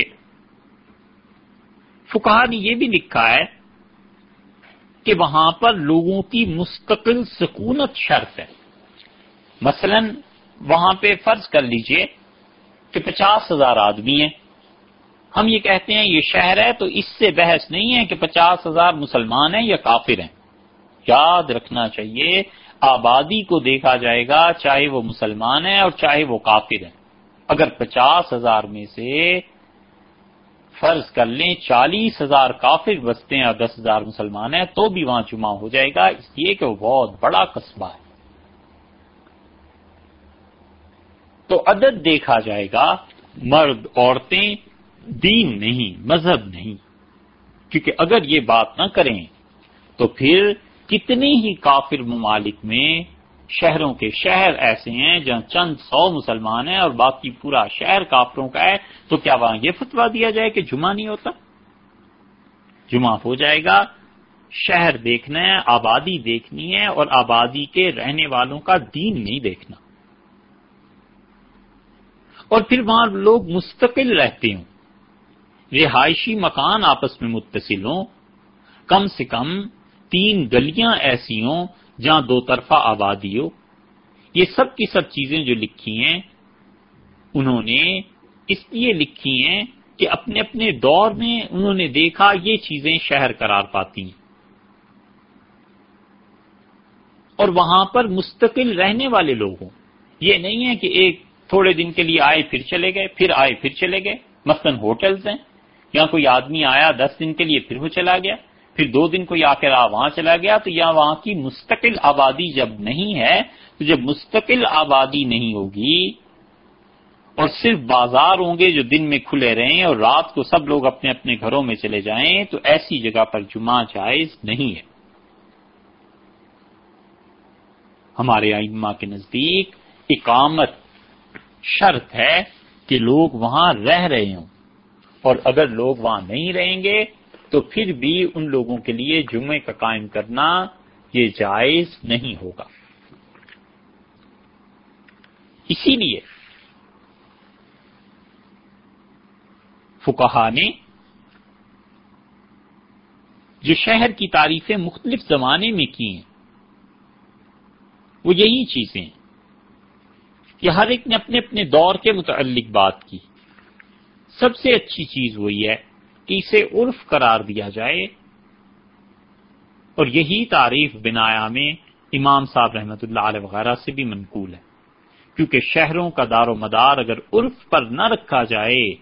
S1: فکا نے یہ بھی لکھا ہے کہ وہاں پر لوگوں کی مستقل سکونت شرط ہے۔ مثلا وہاں پہ فرض کر لیجیے کہ پچاس ہزار آدمی ہیں۔ ہم یہ کہتے ہیں یہ شہر ہے تو اس سے بحث نہیں ہے کہ پچاس ہزار مسلمان ہیں یا کافر ہیں۔ یاد رکھنا چاہیے آبادی کو دیکھا جائے گا، چاہے وہ مسلمان ہیں اور چاہے وہ کافر ہیں۔ اگر پچاس ہزار میں سے فرض کر لیں چالیس ہزار کافر بستے ہیں اور دس ہزار مسلمان ہیں، تو بھی وہاں جمع ہو جائے گا۔ اس لیے کہ وہ بہت بڑا قصبہ ہے۔ تو عدد دیکھا جائے گا، مرد، عورتیں دین نہیں، مذہب نہیں۔ کیونکہ اگر یہ بات نہ کریں تو پھر کتنے ہی کافر ممالک میں شہروں کے شہر ایسے ہیں جہاں چند سو مسلمان ہیں اور باقی پورا شہر کافروں کا ہے، تو کیا وہاں یہ فتوا دیا جائے کہ جمعہ نہیں ہوتا؟ جمعہ ہو جائے گا، شہر دیکھنا ہے، آبادی دیکھنی ہے اور آبادی کے رہنے والوں کا دین نہیں دیکھنا۔ اور پھر وہاں لوگ مستقل رہتے ہوں۔ رہائشی مکان آپس میں متصل ہوں۔ کم سے کم تین گلیاں ایسی ہوں جہاں دو طرفہ آبادی ہو۔ یہ سب کی سب چیزیں جو لکھی ہیں، انہوں نے اس لیے لکھی ہیں کہ اپنے اپنے دور میں انہوں نے دیکھا یہ چیزیں شہر قرار پاتی ہیں۔ اور وہاں پر مستقل رہنے والے لوگ ہوں۔ یہ نہیں ہے کہ ایک تھوڑے دن کے لیے آئے پھر چلے گئے، پھر آئے پھر چلے گئے۔ مثلاً ہوٹلز ہیں۔ یا کوئی آدمی آیا دس دن کے لیے پھر وہ چلا گیا۔ پھر دو دن کوئی آ وہاں چلا گیا تو یا وہاں کی مستقل آبادی جب نہیں ہے تو جب مستقل آبادی نہیں ہوگی اور صرف بازار ہوں گے جو دن میں کھلے رہیں اور رات کو سب لوگ اپنے اپنے گھروں میں چلے جائیں تو ایسی جگہ پر جمعہ جائز نہیں ہے۔ ہمارے ائمہ کے نزدیک اقامت شرط ہے کہ لوگ وہاں رہ رہے ہوں اور اگر لوگ وہاں نہیں رہیں گے تو پھر بھی ان لوگوں کے لیے جمعے کا قائم کرنا یہ جائز نہیں ہوگا۔ اسی لیے فکہ نے جو شہر کی تعریفیں مختلف زمانے میں کی ہیں، وہ یہی چیزیں کہ ہر ایک نے اپنے اپنے دور کے متعلق بات کی۔ سب سے اچھی چیز وہی ہے کہ اسے عرف قرار دیا جائے۔ اور یہی تعریف بنایا میں امام صاحب رحمت اللہ علیہ وغیرہ سے بھی منقول ہے۔ کیونکہ شہروں کا دار و مدار اگر عرف پر نہ رکھا جائے،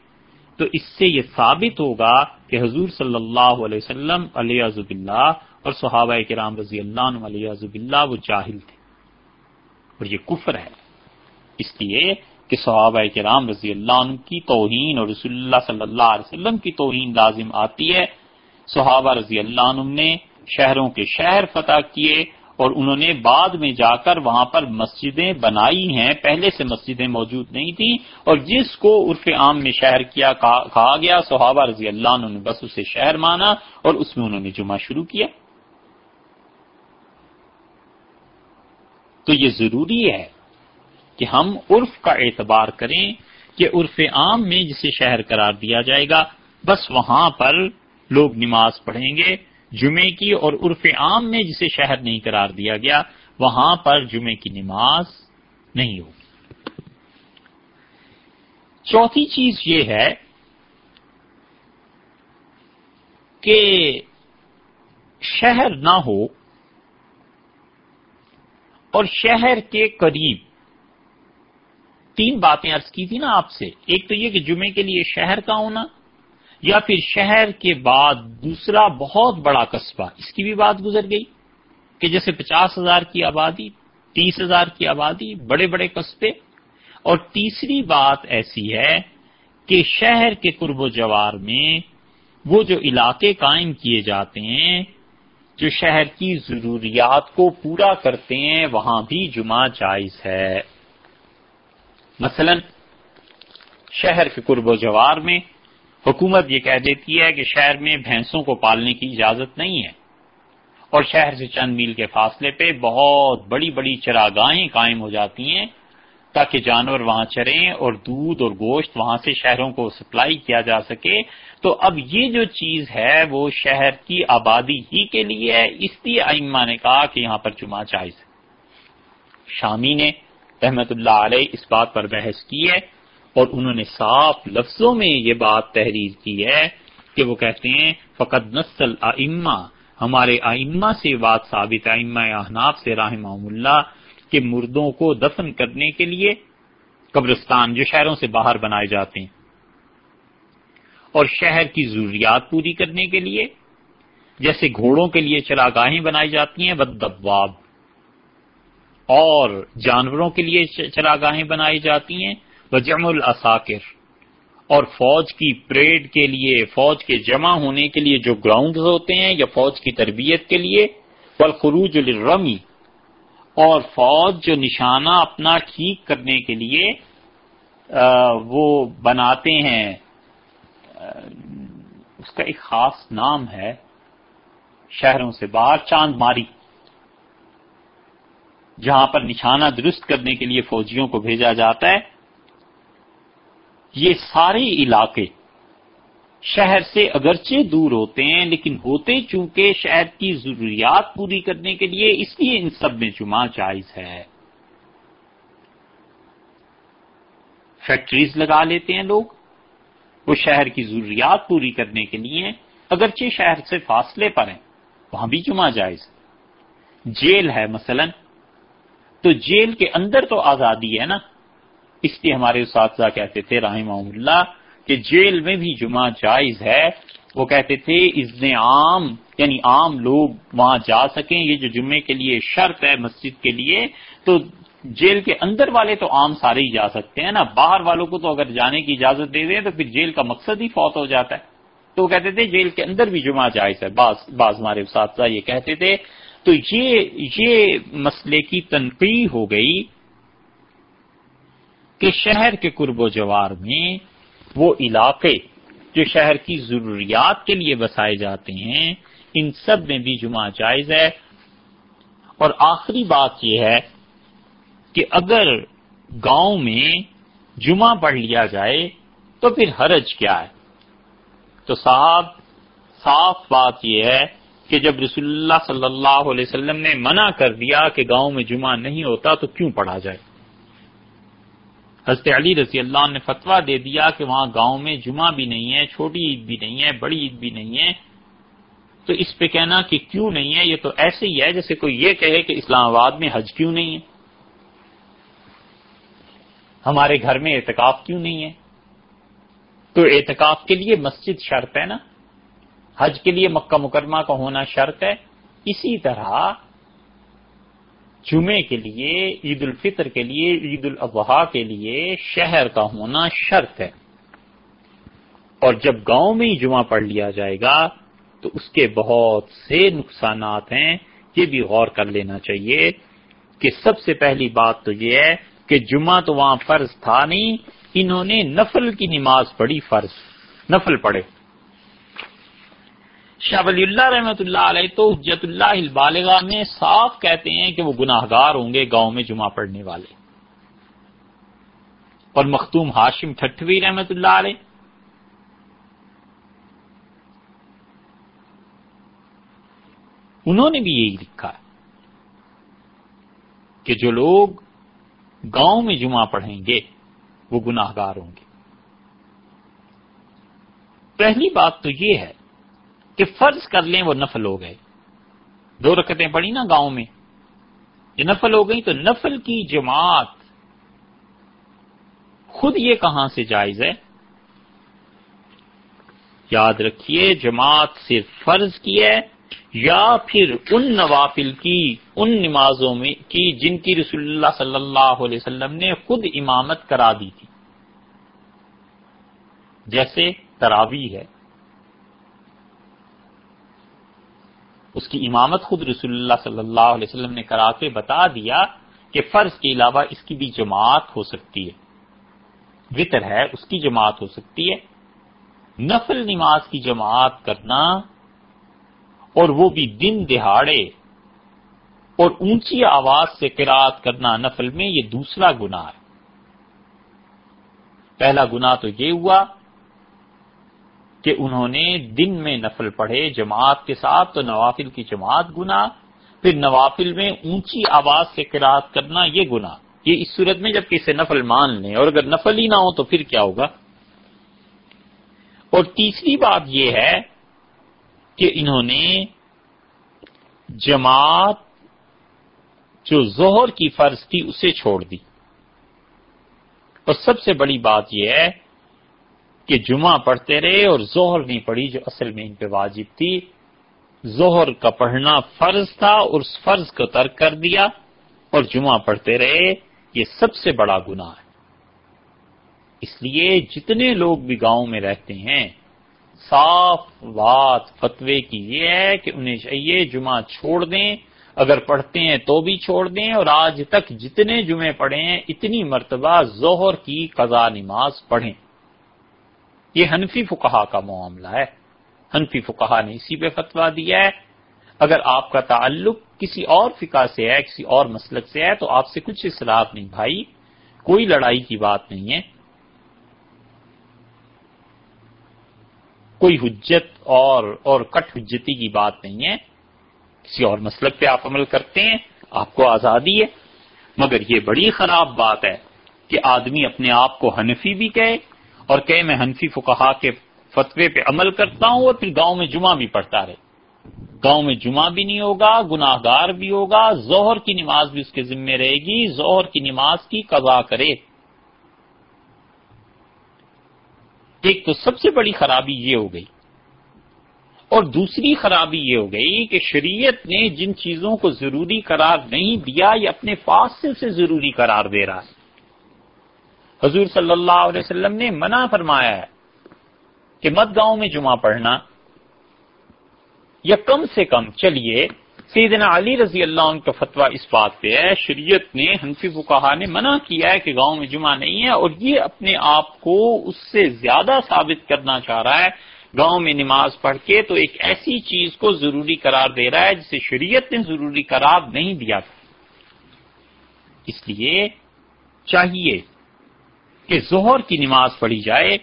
S1: تو اس سے یہ ثابت ہوگا کہ حضور صلی اللہ علیہ وسلم علیہ عزب اللہ اور صحابہ کرام رضی اللہ عنہ علیہ عزب اللہ وہ جاہل تھے۔ اور یہ کفر ہے۔ اس لیے کہ صحابہ کرام رضی اللہ عنہ کی توہین اور رسول اللہ صلی اللہ علیہ وسلم کی توہین لازم آتی ہے۔ صحابہ رضی اللہ عنہ نے شہروں کے شہر فتح کیے اور انہوں نے بعد میں جا کر وہاں پر مسجدیں بنائی ہیں۔ پہلے سے مسجدیں موجود نہیں تھیں اور جس کو عرف عام میں شہر کیا کہا گیا، صحابہ رضی اللہ عنہ نے بس اسے شہر مانا اور اس میں انہوں نے جمعہ شروع کیا۔ تو یہ ضروری ہے کہ ہم عرف کا اعتبار کریں کہ عرف عام میں جسے شہر قرار دیا جائے گا، بس وہاں پر لوگ نماز پڑھیں گے، جمعے کی اور عرف عام میں جسے شہر نہیں قرار دیا گیا، وہاں پر جمعے کی نماز نہیں ہوگی۔ چوتھی چیز یہ ہے کہ شہر نہ ہو اور شہر کے قریب تین باتیں ارض کی تھی نا آپ سے۔ ایک تو یہ کہ جمعے کے لیے شہر کا ہونا، یا پھر شہر کے بعد دوسرا بہت بڑا قصبہ، اس کی بھی بات گزر گئی کہ جیسے پچاس ہزار کی آبادی، تیس ہزار کی آبادی، بڑے بڑے قصبے۔ اور تیسری بات ایسی ہے کہ شہر کے قرب و جوار میں وہ جو علاقے قائم کیے جاتے ہیں، جو شہر کی ضروریات کو پورا کرتے ہیں، وہاں بھی جمعہ جائز ہے۔ مثلا، شہر کے قرب و جوار میں حکومت یہ کہہ دیتی ہے کہ شہر میں بھینسوں کو پالنے کی اجازت نہیں ہے۔ اور شہر سے چند میل کے فاصلے پہ بہت بڑی بڑی چراگاہیں قائم ہو جاتی ہیں تاکہ جانور وہاں چریں اور دودھ اور گوشت وہاں سے شہروں کو سپلائی کیا جا سکے۔ تو اب یہ جو چیز ہے، وہ شہر کی آبادی ہی کے لیے ہے۔ اس لیے ائمہ نے کہا کہ یہاں پر جمعہ جائز شامی نے رحمت اللہ علیہ اس بات پر بحث کی ہے اور انہوں نے صاف لفظوں میں یہ بات تحریر کی ہے کہ وہ کہتے ہیں فقط نسل ائمہ ہمارے ائمہ سے بات ثابت ائمہ احناف سے رحمہ اللہ، کہ مردوں کو دفن کرنے کے لیے قبرستان جو شہروں سے باہر بنائے جاتے ہیں۔ اور شہر کی ضروریات پوری کرنے کے لیے، جیسے گھوڑوں کے لیے چراگاہیں بنائی جاتی ہیں بد دباب اور جانوروں کے لیے چراگاہیں بنائی جاتی ہیں وجم الاساکر۔ اور فوج کی پریڈ کے لیے، فوج کے جمع ہونے کے لیے جو گراؤنڈ ہوتے ہیں یا فوج کی تربیت کے لیے، والخروج الرمی اور فوج جو نشانہ اپنا ٹھیک کرنے کے لیے وہ بناتے ہیں۔ اس کا ایک خاص نام ہے، شہروں سے باہر چاند ماری۔ جہاں پر نشانہ درست کرنے کے لیے فوجیوں کو بھیجا جاتا ہے، یہ سارے علاقے شہر سے اگرچہ دور ہوتے ہیں، لیکن ہوتے چونکہ شہر کی ضروریات پوری کرنے کے لیے، اس لیے ان سب میں جمعہ جائز ہے۔ فیکٹریز لگا لیتے ہیں لوگ، وہ شہر کی ضروریات پوری کرنے کے لیے اگرچہ شہر سے فاصلے پر ہیں، وہاں بھی جمعہ جائز جیل ہے مثلا تو جیل کے اندر تو آزادی ہے نا؟ اس لیے ہمارے اساتذہ کہتے تھے، رحمہ اللہ، کہ جیل میں بھی جمعہ جائز ہے۔ وہ کہتے تھے اس عام یعنی عام لوگ وہاں جا سکیں، یہ جو جمعے کے لیے شرط ہے، مسجد کے لیے، تو جیل کے اندر والے تو عام سارے ہی جا سکتے ہیں نا؟ باہر والوں کو تو اگر جانے کی اجازت دے دیں، تو پھر جیل کا مقصد ہی فوت ہو جاتا ہے۔ تو وہ کہتے تھے، جیل کے اندر بھی جمعہ جائز ہے۔ بعض بعض ہمارے اساتذہ یہ کہتے تھے تو یہ یہ مسئلے کی تنقید ہو گئی کہ شہر کے قرب و جوار میں وہ علاقے جو شہر کی ضروریات کے لیے بسائے جاتے ہیں، ان سب میں بھی جمعہ جائز ہے۔ اور آخری بات یہ ہے کہ اگر گاؤں میں جمعہ پڑھ لیا جائے تو پھر حرج کیا ہے؟ تو صاحب، صاف بات یہ ہے کہ جب رسول اللہ صلی اللہ علیہ وسلم نے منع کر دیا کہ گاؤں میں جمعہ نہیں ہوتا تو کیوں پڑھا جائے؟ حضرت علی رضی اللہ نے فتوا دے دیا کہ وہاں گاؤں میں جمعہ بھی نہیں ہے، چھوٹی عید بھی نہیں ہے، بڑی عید بھی نہیں ہے۔ تو اس پہ کہنا کہ کیوں نہیں ہے؟ یہ تو ایسے ہی ہے جیسے کوئی یہ کہے کہ اسلام آباد میں حج کیوں نہیں ہے؟ ہمارے گھر میں اعتکاف کیوں نہیں ہے؟ تو اعتکاف کے لیے مسجد شرط ہے نا۔ حج کے لیے مکہ مکرمہ کا ہونا شرط ہے۔ اسی طرح جمعے کے لیے عید الفطر کے لیے عید الاضحیٰ کے لیے شہر کا ہونا شرط ہے۔ اور جب گاؤں میں ہی جمعہ پڑھ لیا جائے گا، تو اس کے بہت سے نقصانات ہیں۔ یہ بھی غور کر لینا چاہیے کہ سب سے پہلی بات تو یہ ہے کہ جمعہ تو وہاں فرض تھا نہیں، انہوں نے نفل کی نماز پڑھی، فرض نفل پڑھے۔ شاہ ولی اللہ رحمۃ اللہ علیہ تو حجت اللہ البالغ میں صاف کہتے ہیں کہ وہ گناہ گار ہوں گے گاؤں میں جمعہ پڑھنے والے۔ اور مختوم ہاشم ٹھٹوی رحمت اللہ علیہ۔ انہوں نے بھی یہی لکھا ہے کہ جو لوگ گاؤں میں جمعہ پڑھیں گے، وہ گناہ گار ہوں گے۔ پہلی بات تو یہ ہے کہ فرض کر لیں وہ نفل ہو گئے۔ دو رکتیں پڑی نا گاؤں میں۔ یہ نفل ہو گئی تو نفل کی جماعت خود یہ کہاں سے جائز ہے؟ یاد رکھیے، جماعت صرف فرض کی ہے یا پھر ان نوافل کی، ان نمازوں میں کی جن کی رسول اللہ صلی اللہ علیہ وسلم نے خود امامت کرا دی تھی۔ جیسے تراوی ہے۔ اس کی امامت خود رسول اللہ صلی اللہ علیہ وسلم نے کرا کے بتا دیا کہ فرض کے علاوہ اس کی بھی جماعت ہو سکتی ہے۔ وطر ہے، اس کی جماعت ہو سکتی ہے۔ نفل نماز کی جماعت کرنا اور وہ بھی دن دہاڑے اور اونچی آواز سے قرآت کرنا نفل میں یہ دوسرا گناہ ہے۔ پہلا گنا تو یہ ہوا کہ انہوں نے دن میں نفل پڑھے جماعت کے ساتھ تو نوافل کی جماعت گنا پھر نوافل میں اونچی آواز سے قرآد کرنا یہ گنا یہ اس صورت میں جب کسی نفل مان لیں اور اگر نفل ہی نہ ہو تو پھر کیا ہوگا؟ اور تیسری بات یہ ہے کہ انہوں نے جماعت جو زہر کی فرض تھی اسے چھوڑ دی۔ اور سب سے بڑی بات یہ ہے کہ جمعہ پڑھتے رہے اور زہر نہیں پڑھی جو اصل میں ان پہ واجب تھی۔ زہر کا پڑھنا فرض تھا اور اس فرض کو ترک کر دیا اور جمعہ پڑھتے رہے۔ یہ سب سے بڑا گناہ ہے۔ اس لیے جتنے لوگ بھی گاؤں میں رہتے ہیں، صاف بات فتوے کی یہ ہے کہ انہیں چاہیے جمعہ چھوڑ دیں۔ اگر پڑھتے ہیں تو بھی چھوڑ دیں۔ اور آج تک جتنے جمعے پڑھے ہیں، اتنی مرتبہ ظہر کی قضا نماز پڑھیں۔ یہ حنفی فکہ کا معاملہ ہے۔ حنفی فکہ نے اسی پہ فتوا دیا ہے۔ اگر آپ کا تعلق کسی اور فقہ سے ہے، کسی اور مسلک سے ہے، تو آپ سے کچھ اصلاف نہیں بھائی۔ کوئی لڑائی کی بات نہیں ہے۔ کوئی حجت اور اور کٹ حجتی کی بات نہیں ہے۔ کسی اور مسلک پہ آپ عمل کرتے ہیں، آپ کو آزادی ہے۔ مگر یہ بڑی خراب بات ہے کہ آدمی اپنے آپ کو حنفی بھی کہے اور کہ میں حنفی فکہ کے فتوے پہ عمل کرتا ہوں اور پھر گاؤں میں جمعہ بھی پڑھتا رہے۔ گاؤں میں جمعہ بھی نہیں ہوگا گناہ گار بھی ہوگا زہر کی نماز بھی اس کے ذمے رہے گی زہر کی نماز کی قضا کرے۔ ایک تو سب سے بڑی خرابی یہ ہو گئی۔ اور دوسری خرابی یہ ہو گئی کہ شریعت نے جن چیزوں کو ضروری قرار نہیں دیا، یہ اپنے فاصل سے ضروری قرار دے رہا ہے۔ حضور صلی اللہ علیہ وسلم نے منع فرمایا ہے کہ مت گاؤں میں جمعہ پڑھنا یا کم سے کم چلیے، سیدنا علی رضی اللہ عنہ کا فتویٰ اس بات پہ ہے، شریعت نے حنفی فکہ نے منع کیا ہے کہ گاؤں میں جمعہ نہیں ہے اور یہ اپنے آپ کو اس سے زیادہ ثابت کرنا چاہ رہا ہے۔ گاؤں میں نماز پڑھ کے تو ایک ایسی چیز کو ضروری قرار دے رہا ہے جسے شریعت نے ضروری قرار نہیں دیا تھا۔ اس لیے چاہیے کہ زہر کی نماز پڑھی جائے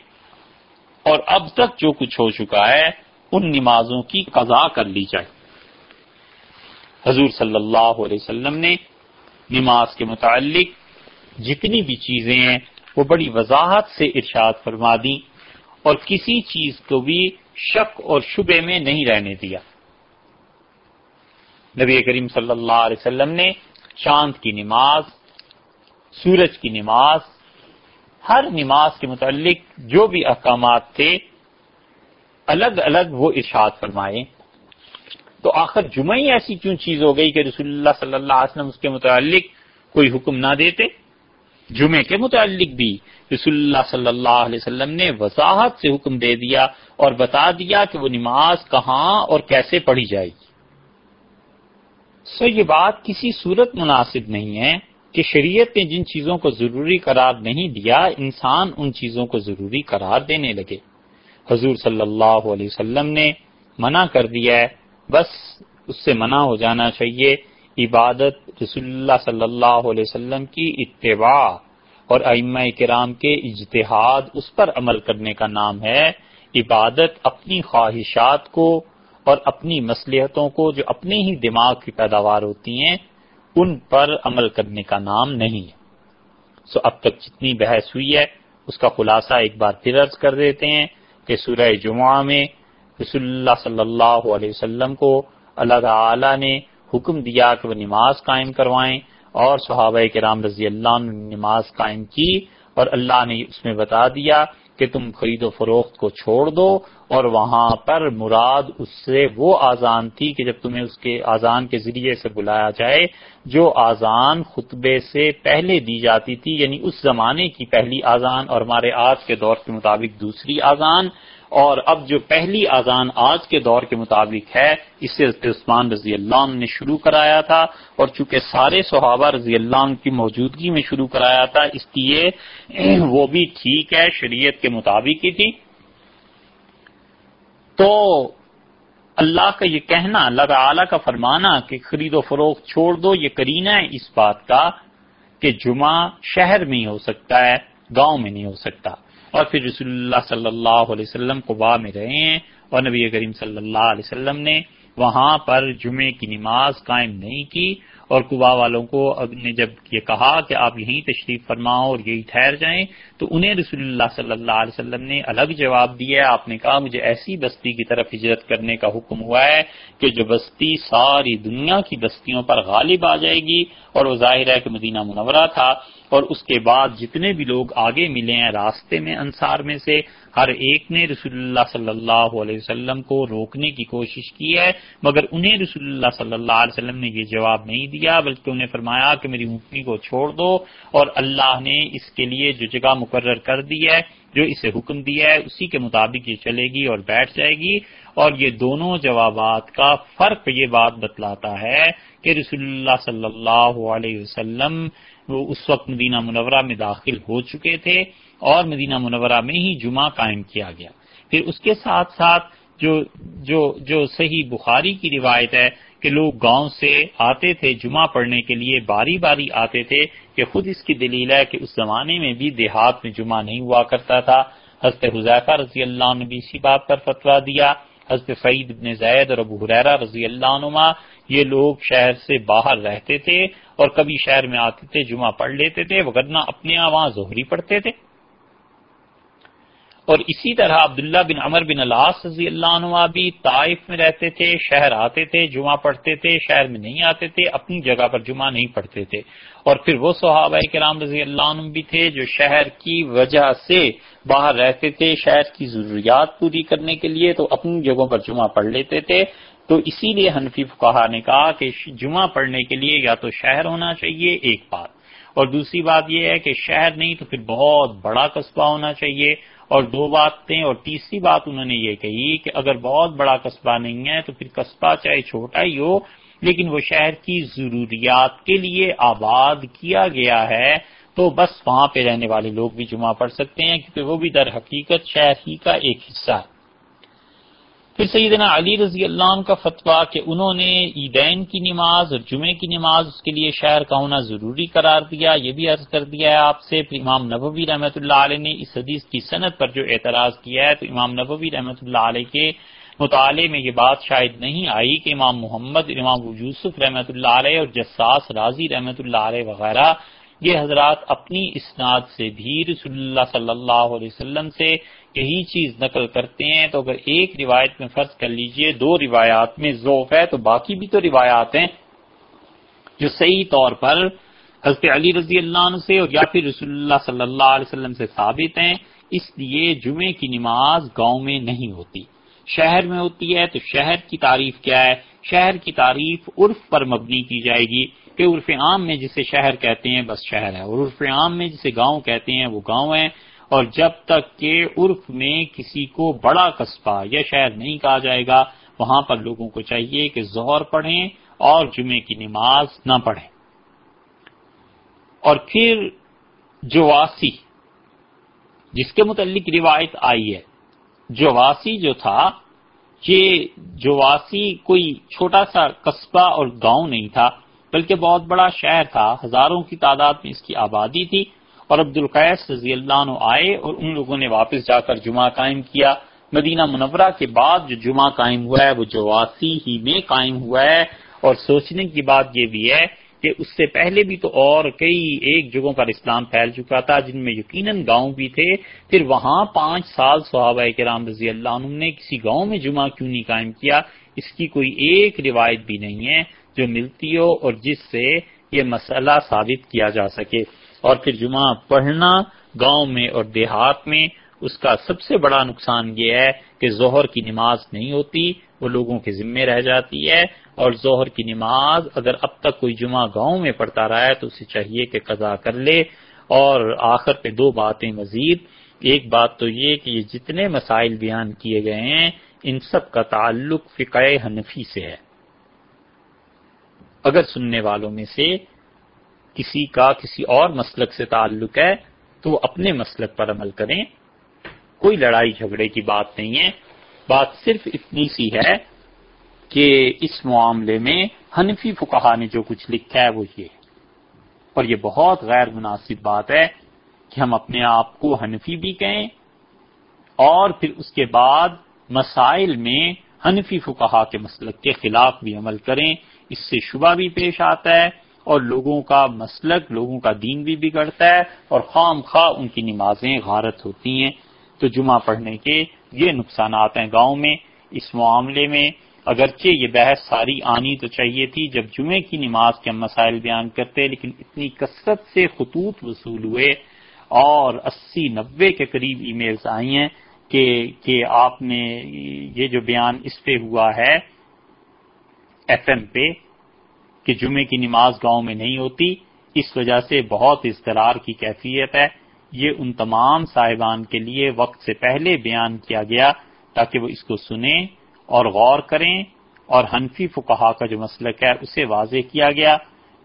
S1: اور اب تک جو کچھ ہو چکا ہے، ان نمازوں کی قضا کر لی جائے۔ حضور صلی اللہ علیہ وسلم نے نماز کے متعلق جتنی بھی چیزیں ہیں، وہ بڑی وضاحت سے ارشاد فرما دی اور کسی چیز کو بھی شک اور شبے میں نہیں رہنے دیا۔ نبی کریم صلی اللہ علیہ وسلم نے چاند کی نماز، سورج کی نماز ہر نماز کے متعلق جو بھی احکامات تھے، الگ الگ وہ ارشاد فرمائے۔ تو آخر جمعہ ہی ایسی کیوں چیز ہو گئی کہ رسول اللہ صلی اللہ علیہ وسلم اس کے متعلق کوئی حکم نہ دیتے؟ جمعے کے متعلق بھی رسول اللہ صلی اللہ علیہ وسلم نے وضاحت سے حکم دے دیا اور بتا دیا کہ وہ نماز کہاں اور کیسے پڑھی جائے گی۔ سو یہ بات کسی صورت مناسب نہیں ہے۔ کہ شریعت نے جن چیزوں کو ضروری قرار نہیں دیا، انسان ان چیزوں کو ضروری قرار دینے لگے۔ حضور صلی اللہ علیہ وسلم نے منع کر دیا ہے، بس اس سے منع ہو جانا چاہیے۔ عبادت رسول اللہ صلی اللہ علیہ وسلم کی اتباع اور ائمہ کرام کے اجتہاد اس پر عمل کرنے کا نام ہے۔ عبادت اپنی خواہشات کو اور اپنی مصلیحتوں کو جو اپنے ہی دماغ کی پیداوار ہوتی ہیں ان پر عمل کرنے کا نام نہیں ہے۔ سو اب تک جتنی بحث ہوئی ہے، اس کا خلاصہ ایک بار پھر عرض کر دیتے ہیں کہ سورہ جمعہ میں رسول اللہ صلی اللہ علیہ وسلم کو اللہ تعالی نے حکم دیا کہ وہ نماز قائم کروائیں اور صحابہ کرام رضی اللہ نے نماز قائم کی اور اللہ نے اس میں بتا دیا کہ تم خرید و فروخت کو چھوڑ دو اور وہاں پر مراد اس سے وہ آزان تھی کہ جب تمہیں اس کے آزان کے ذریعے سے بلایا جائے، جو آزان خطبے سے پہلے دی جاتی تھی یعنی اس زمانے کی پہلی آزان اور ہمارے آج کے دور کے مطابق دوسری آزان اور اب جو پہلی آزان آج کے دور کے مطابق ہے، اسے عثمان رضی اللہ عنہ نے شروع کرایا تھا اور چونکہ سارے صحابہ رضی اللہ عنہ کی موجودگی میں شروع کرایا تھا، اس لیے وہ بھی ٹھیک ہے، شریعت کے مطابق ہی تھی۔ تو اللہ کا یہ کہنا، اللہ تعالی کا فرمانا کہ خرید و فروخت چھوڑ دو، یہ کرینا ہے اس بات کا کہ جمعہ شہر میں ہی ہو سکتا ہے، گاؤں میں نہیں ہو سکتا۔ اور پھر رسول اللہ صلی اللہ علیہ وسلم قبا میں رہے ہیں اور نبی کریم صلی اللہ علیہ وسلم نے وہاں پر جمعے کی نماز قائم نہیں کی اور کبا والوں کو نے جب یہ کہا کہ آپ یہیں تشریف فرماؤ اور یہی ٹھہر جائیں، تو انہیں رسول اللہ صلی اللہ علیہ وسلم نے الگ جواب دیا۔ آپ نے کہا، مجھے ایسی بستی کی طرف ہجرت کرنے کا حکم ہوا ہے کہ جو بستی ساری دنیا کی بستیوں پر غالب آ جائے گی اور وہ ظاہر ہے کہ مدینہ منورہ تھا اور اس کے بعد جتنے بھی لوگ آگے ملے ہیں راستے میں انصار میں سے، ہر ایک نے رسول اللہ صلی اللہ علیہ وسلم کو روکنے کی کوشش کی ہے، مگر انہیں رسول اللہ صلی اللہ علیہ وسلم نے یہ جواب نہیں دیا، بلکہ انہیں فرمایا کہ میری اونٹنی کو چھوڑ دو اور اللہ نے اس کے لیے جو جگہ مقرر کر دی ہے، جو اسے حکم دیا ہے، اسی کے مطابق یہ چلے گی اور بیٹھ جائے گی۔ اور یہ دونوں جوابات کا فرق یہ بات بتلاتا ہے کہ رسول اللہ صلی اللہ علیہ وسلم وہ اس وقت مدینہ منورہ میں داخل ہو چکے تھے اور مدینہ منورہ میں ہی جمعہ قائم کیا گیا۔ پھر اس کے ساتھ ساتھ جو جو جو صحیح بخاری کی روایت ہے کہ لوگ گاؤں سے آتے تھے جمعہ پڑھنے کے لیے، باری باری آتے تھے کہ خود اس کی دلیل ہے کہ اس زمانے میں بھی دیہات میں جمعہ نہیں ہوا کرتا تھا۔ حضرت حضیفہ رضی اللہ نے بھی اسی بات پر فتوا دیا۔ حضرت فعید ابن زید اور ابو حریرہ رضی اللہ عنما یہ لوگ شہر سے باہر رہتے تھے اور کبھی شہر میں آتے تھے، جمعہ پڑھ لیتے تھے، وغیرہ اپنے وہاں ظہری پڑھتے تھے۔ اور اسی طرح عبداللہ بن عمر بن اللہ رضی اللہ عنہ بھی طائف میں رہتے تھے، شہر آتے تھے، جمعہ پڑھتے تھے، شہر میں نہیں آتے تھے، اپنی جگہ پر جمعہ نہیں پڑھتے تھے۔ اور پھر وہ صحابہ کرام رضی اللہ عنہ بھی تھے جو شہر کی وجہ سے باہر رہتے تھے، شہر کی ضروریات پوری کرنے کے لیے تو اپنی جگہوں پر جمعہ پڑھ لیتے تھے۔ تو اسی لیے حنفی فقہ نے کہا کہ جمعہ پڑھنے کے لیے یا تو شہر ہونا چاہیے ایک بات۔ اور دوسری بات یہ ہے کہ شہر نہیں تو پھر بہت بڑا قصبہ ہونا چاہیے۔ اور دو باتیں اور تیسری بات انہوں نے یہ کہی کہ اگر بہت بڑا قصبہ نہیں ہے تو پھر قصبہ چاہے چھوٹا ہی ہو، لیکن وہ شہر کی ضروریات کے لیے آباد کیا گیا ہے تو بس وہاں پہ رہنے والے لوگ بھی جمعہ پڑھ سکتے ہیں، کیونکہ وہ بھی در حقیقت شہر ہی کا ایک حصہ ہے۔ پھر سیدنا علی رضی اللہ عنہ کا فتویٰ کہ انہوں نے عیدین کی نماز اور جمعے کی نماز اس کے لیے شہر کا ہونا ضروری قرار دیا، یہ بھی عرض کر دیا ہے آپ سے۔ پھر امام نبوی رحمۃ اللہ علیہ نے اس حدیث کی صنعت پر جو اعتراض کیا ہے، تو امام نبوی رحمۃ اللہ علیہ کے مطالعے میں یہ بات شاید نہیں آئی کہ امام محمد، امام یوسف رحمۃ اللہ علیہ اور جساس راضی رحمۃ اللہ علیہ وغیرہ، یہ حضرات اپنی اسناد سے بھی رسول اللہ صلی اللہ علیہ وسلم سے یہی چیز نقل کرتے ہیں تو اگر ایک روایت میں فرض کر لیجیے، دو روایات میں ذوف ہے تو باقی بھی تو روایات ہیں جو صحیح طور پر حضرت علی رضی اللہ عنہ سے اور یا پھر رسول اللہ صلی اللہ علیہ وسلم سے ثابت ہیں۔ اس لیے جمعے کی نماز گاؤں میں نہیں ہوتی۔ شہر میں ہوتی ہے تو شہر کی تعریف کیا ہے؟ شہر کی تعریف عرف پر مبنی کی جائے گی کہ عرف عام میں جسے شہر کہتے ہیں، بس شہر ہے۔ اور عرف عام میں جسے گاؤں کہتے ہیں، وہ گاؤں ہے۔ اور جب تک کہ عرف میں کسی کو بڑا قصبہ یا شہر نہیں کہا جائے گا، وہاں پر لوگوں کو چاہیے کہ زہر پڑھیں اور جمعے کی نماز نہ پڑھیں۔ اور پھر جواسی جس کے متعلق روایت آئی ہے جواسی جو تھا، یہ جواسی کوئی چھوٹا سا قصبہ اور گاؤں نہیں تھا، بلکہ بہت بڑا شہر تھا، ہزاروں کی تعداد میں اس کی آبادی تھی۔ اور عبد القیس رضی اللہ عنہ آئے اور ان لوگوں نے واپس جا کر جمعہ قائم کیا۔ مدینہ منورہ کے بعد جو جمعہ قائم ہوا ہے، وہ جواسی ہی میں قائم ہوا ہے۔ اور سوچنے کی بات یہ بھی ہے کہ اس سے پہلے بھی تو اور کئی ایک جگہوں پر اسلام پھیل چکا تھا، جن میں یقیناً گاؤں بھی تھے۔ پھر وہاں پانچ سال صحابہ کرام رضی اللہ عنہ نے کسی گاؤں میں جمعہ کیوں نہیں قائم کیا؟ اس کی کوئی ایک روایت بھی نہیں ہے جو ملتی ہو اور جس سے یہ مسئلہ ثابت کیا جا سکے۔ اور پھر جمعہ پڑھنا گاؤں میں اور دیہات میں، اس کا سب سے بڑا نقصان یہ ہے کہ ظہر کی نماز نہیں ہوتی، وہ لوگوں کے ذمے رہ جاتی ہے۔ اور ظہر کی نماز اگر اب تک کوئی جمعہ گاؤں میں پڑھتا رہا ہے تو اسے چاہیے کہ قضا کر لے۔ اور آخر پہ دو باتیں مزید۔ ایک بات تو یہ کہ یہ جتنے مسائل بیان کیے گئے ہیں، ان سب کا تعلق فقہ حنفی سے ہے۔ اگر سننے والوں میں سے کسی کا کسی اور مسلک سے تعلق ہے تو وہ اپنے مسلک پر عمل کریں۔ کوئی لڑائی جھگڑے کی بات نہیں ہے۔ بات صرف اتنی سی ہے کہ اس معاملے میں حنفی فکہ نے جو کچھ لکھا ہے وہ یہ اور یہ بہت غیر مناسب بات ہے کہ ہم اپنے آپ کو حنفی بھی کہیں اور پھر اس کے بعد مسائل میں حنفی فقہا کے مسلک کے خلاف بھی عمل کریں۔ اس سے شبہ بھی پیش آتا ہے۔ اور لوگوں کا مسلک، لوگوں کا دین بھی بگڑتا ہے اور خام خواہ ان کی نمازیں غارت ہوتی ہیں۔ تو جمعہ پڑھنے کے یہ نقصانات ہیں گاؤں میں، اس معاملے میں۔ اگرچہ یہ بحث ساری آنی تو چاہیے تھی جب جمعے کی نماز کے مسائل بیان کرتے، لیکن اتنی کثرت سے خطوط وصول ہوئے اور اسی نبے کے قریب ای میلز آئی ہیں کہ کہ آپ نے یہ جو بیان اس پہ ہوا ہے، ایف ایم پہ کہ جمعے کی نماز گاؤں میں نہیں ہوتی، اس وجہ سے بہت اضطرار کی کیفیت ہے۔ یہ ان تمام صاحبان کے لیے وقت سے پہلے بیان کیا گیا تاکہ وہ اس کو سنیں اور غور کریں اور حنفی فقہا کا جو مسلک ہے اسے واضح کیا گیا۔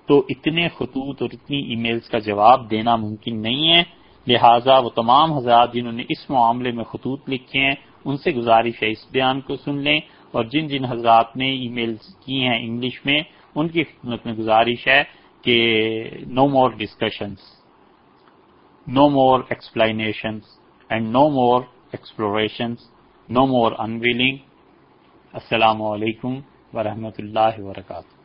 S1: تو اتنے خطوط اور اتنی ای میلز کا جواب دینا ممکن نہیں ہے۔ لہٰذا وہ تمام حضرات جنہوں نے اس معاملے میں خطوط لکھے ہیں، ان سے گزارش ہے اس بیان کو سن لیں۔ اور جن جن حضرات نے ای میلز کی ہیں انگلش میں ان کی خدمت میں گزارش ہے کہ no more discussions no more explanations and no more explorations no more unveiling السلام علیکم ورحمۃ اللہ وبرکاتہ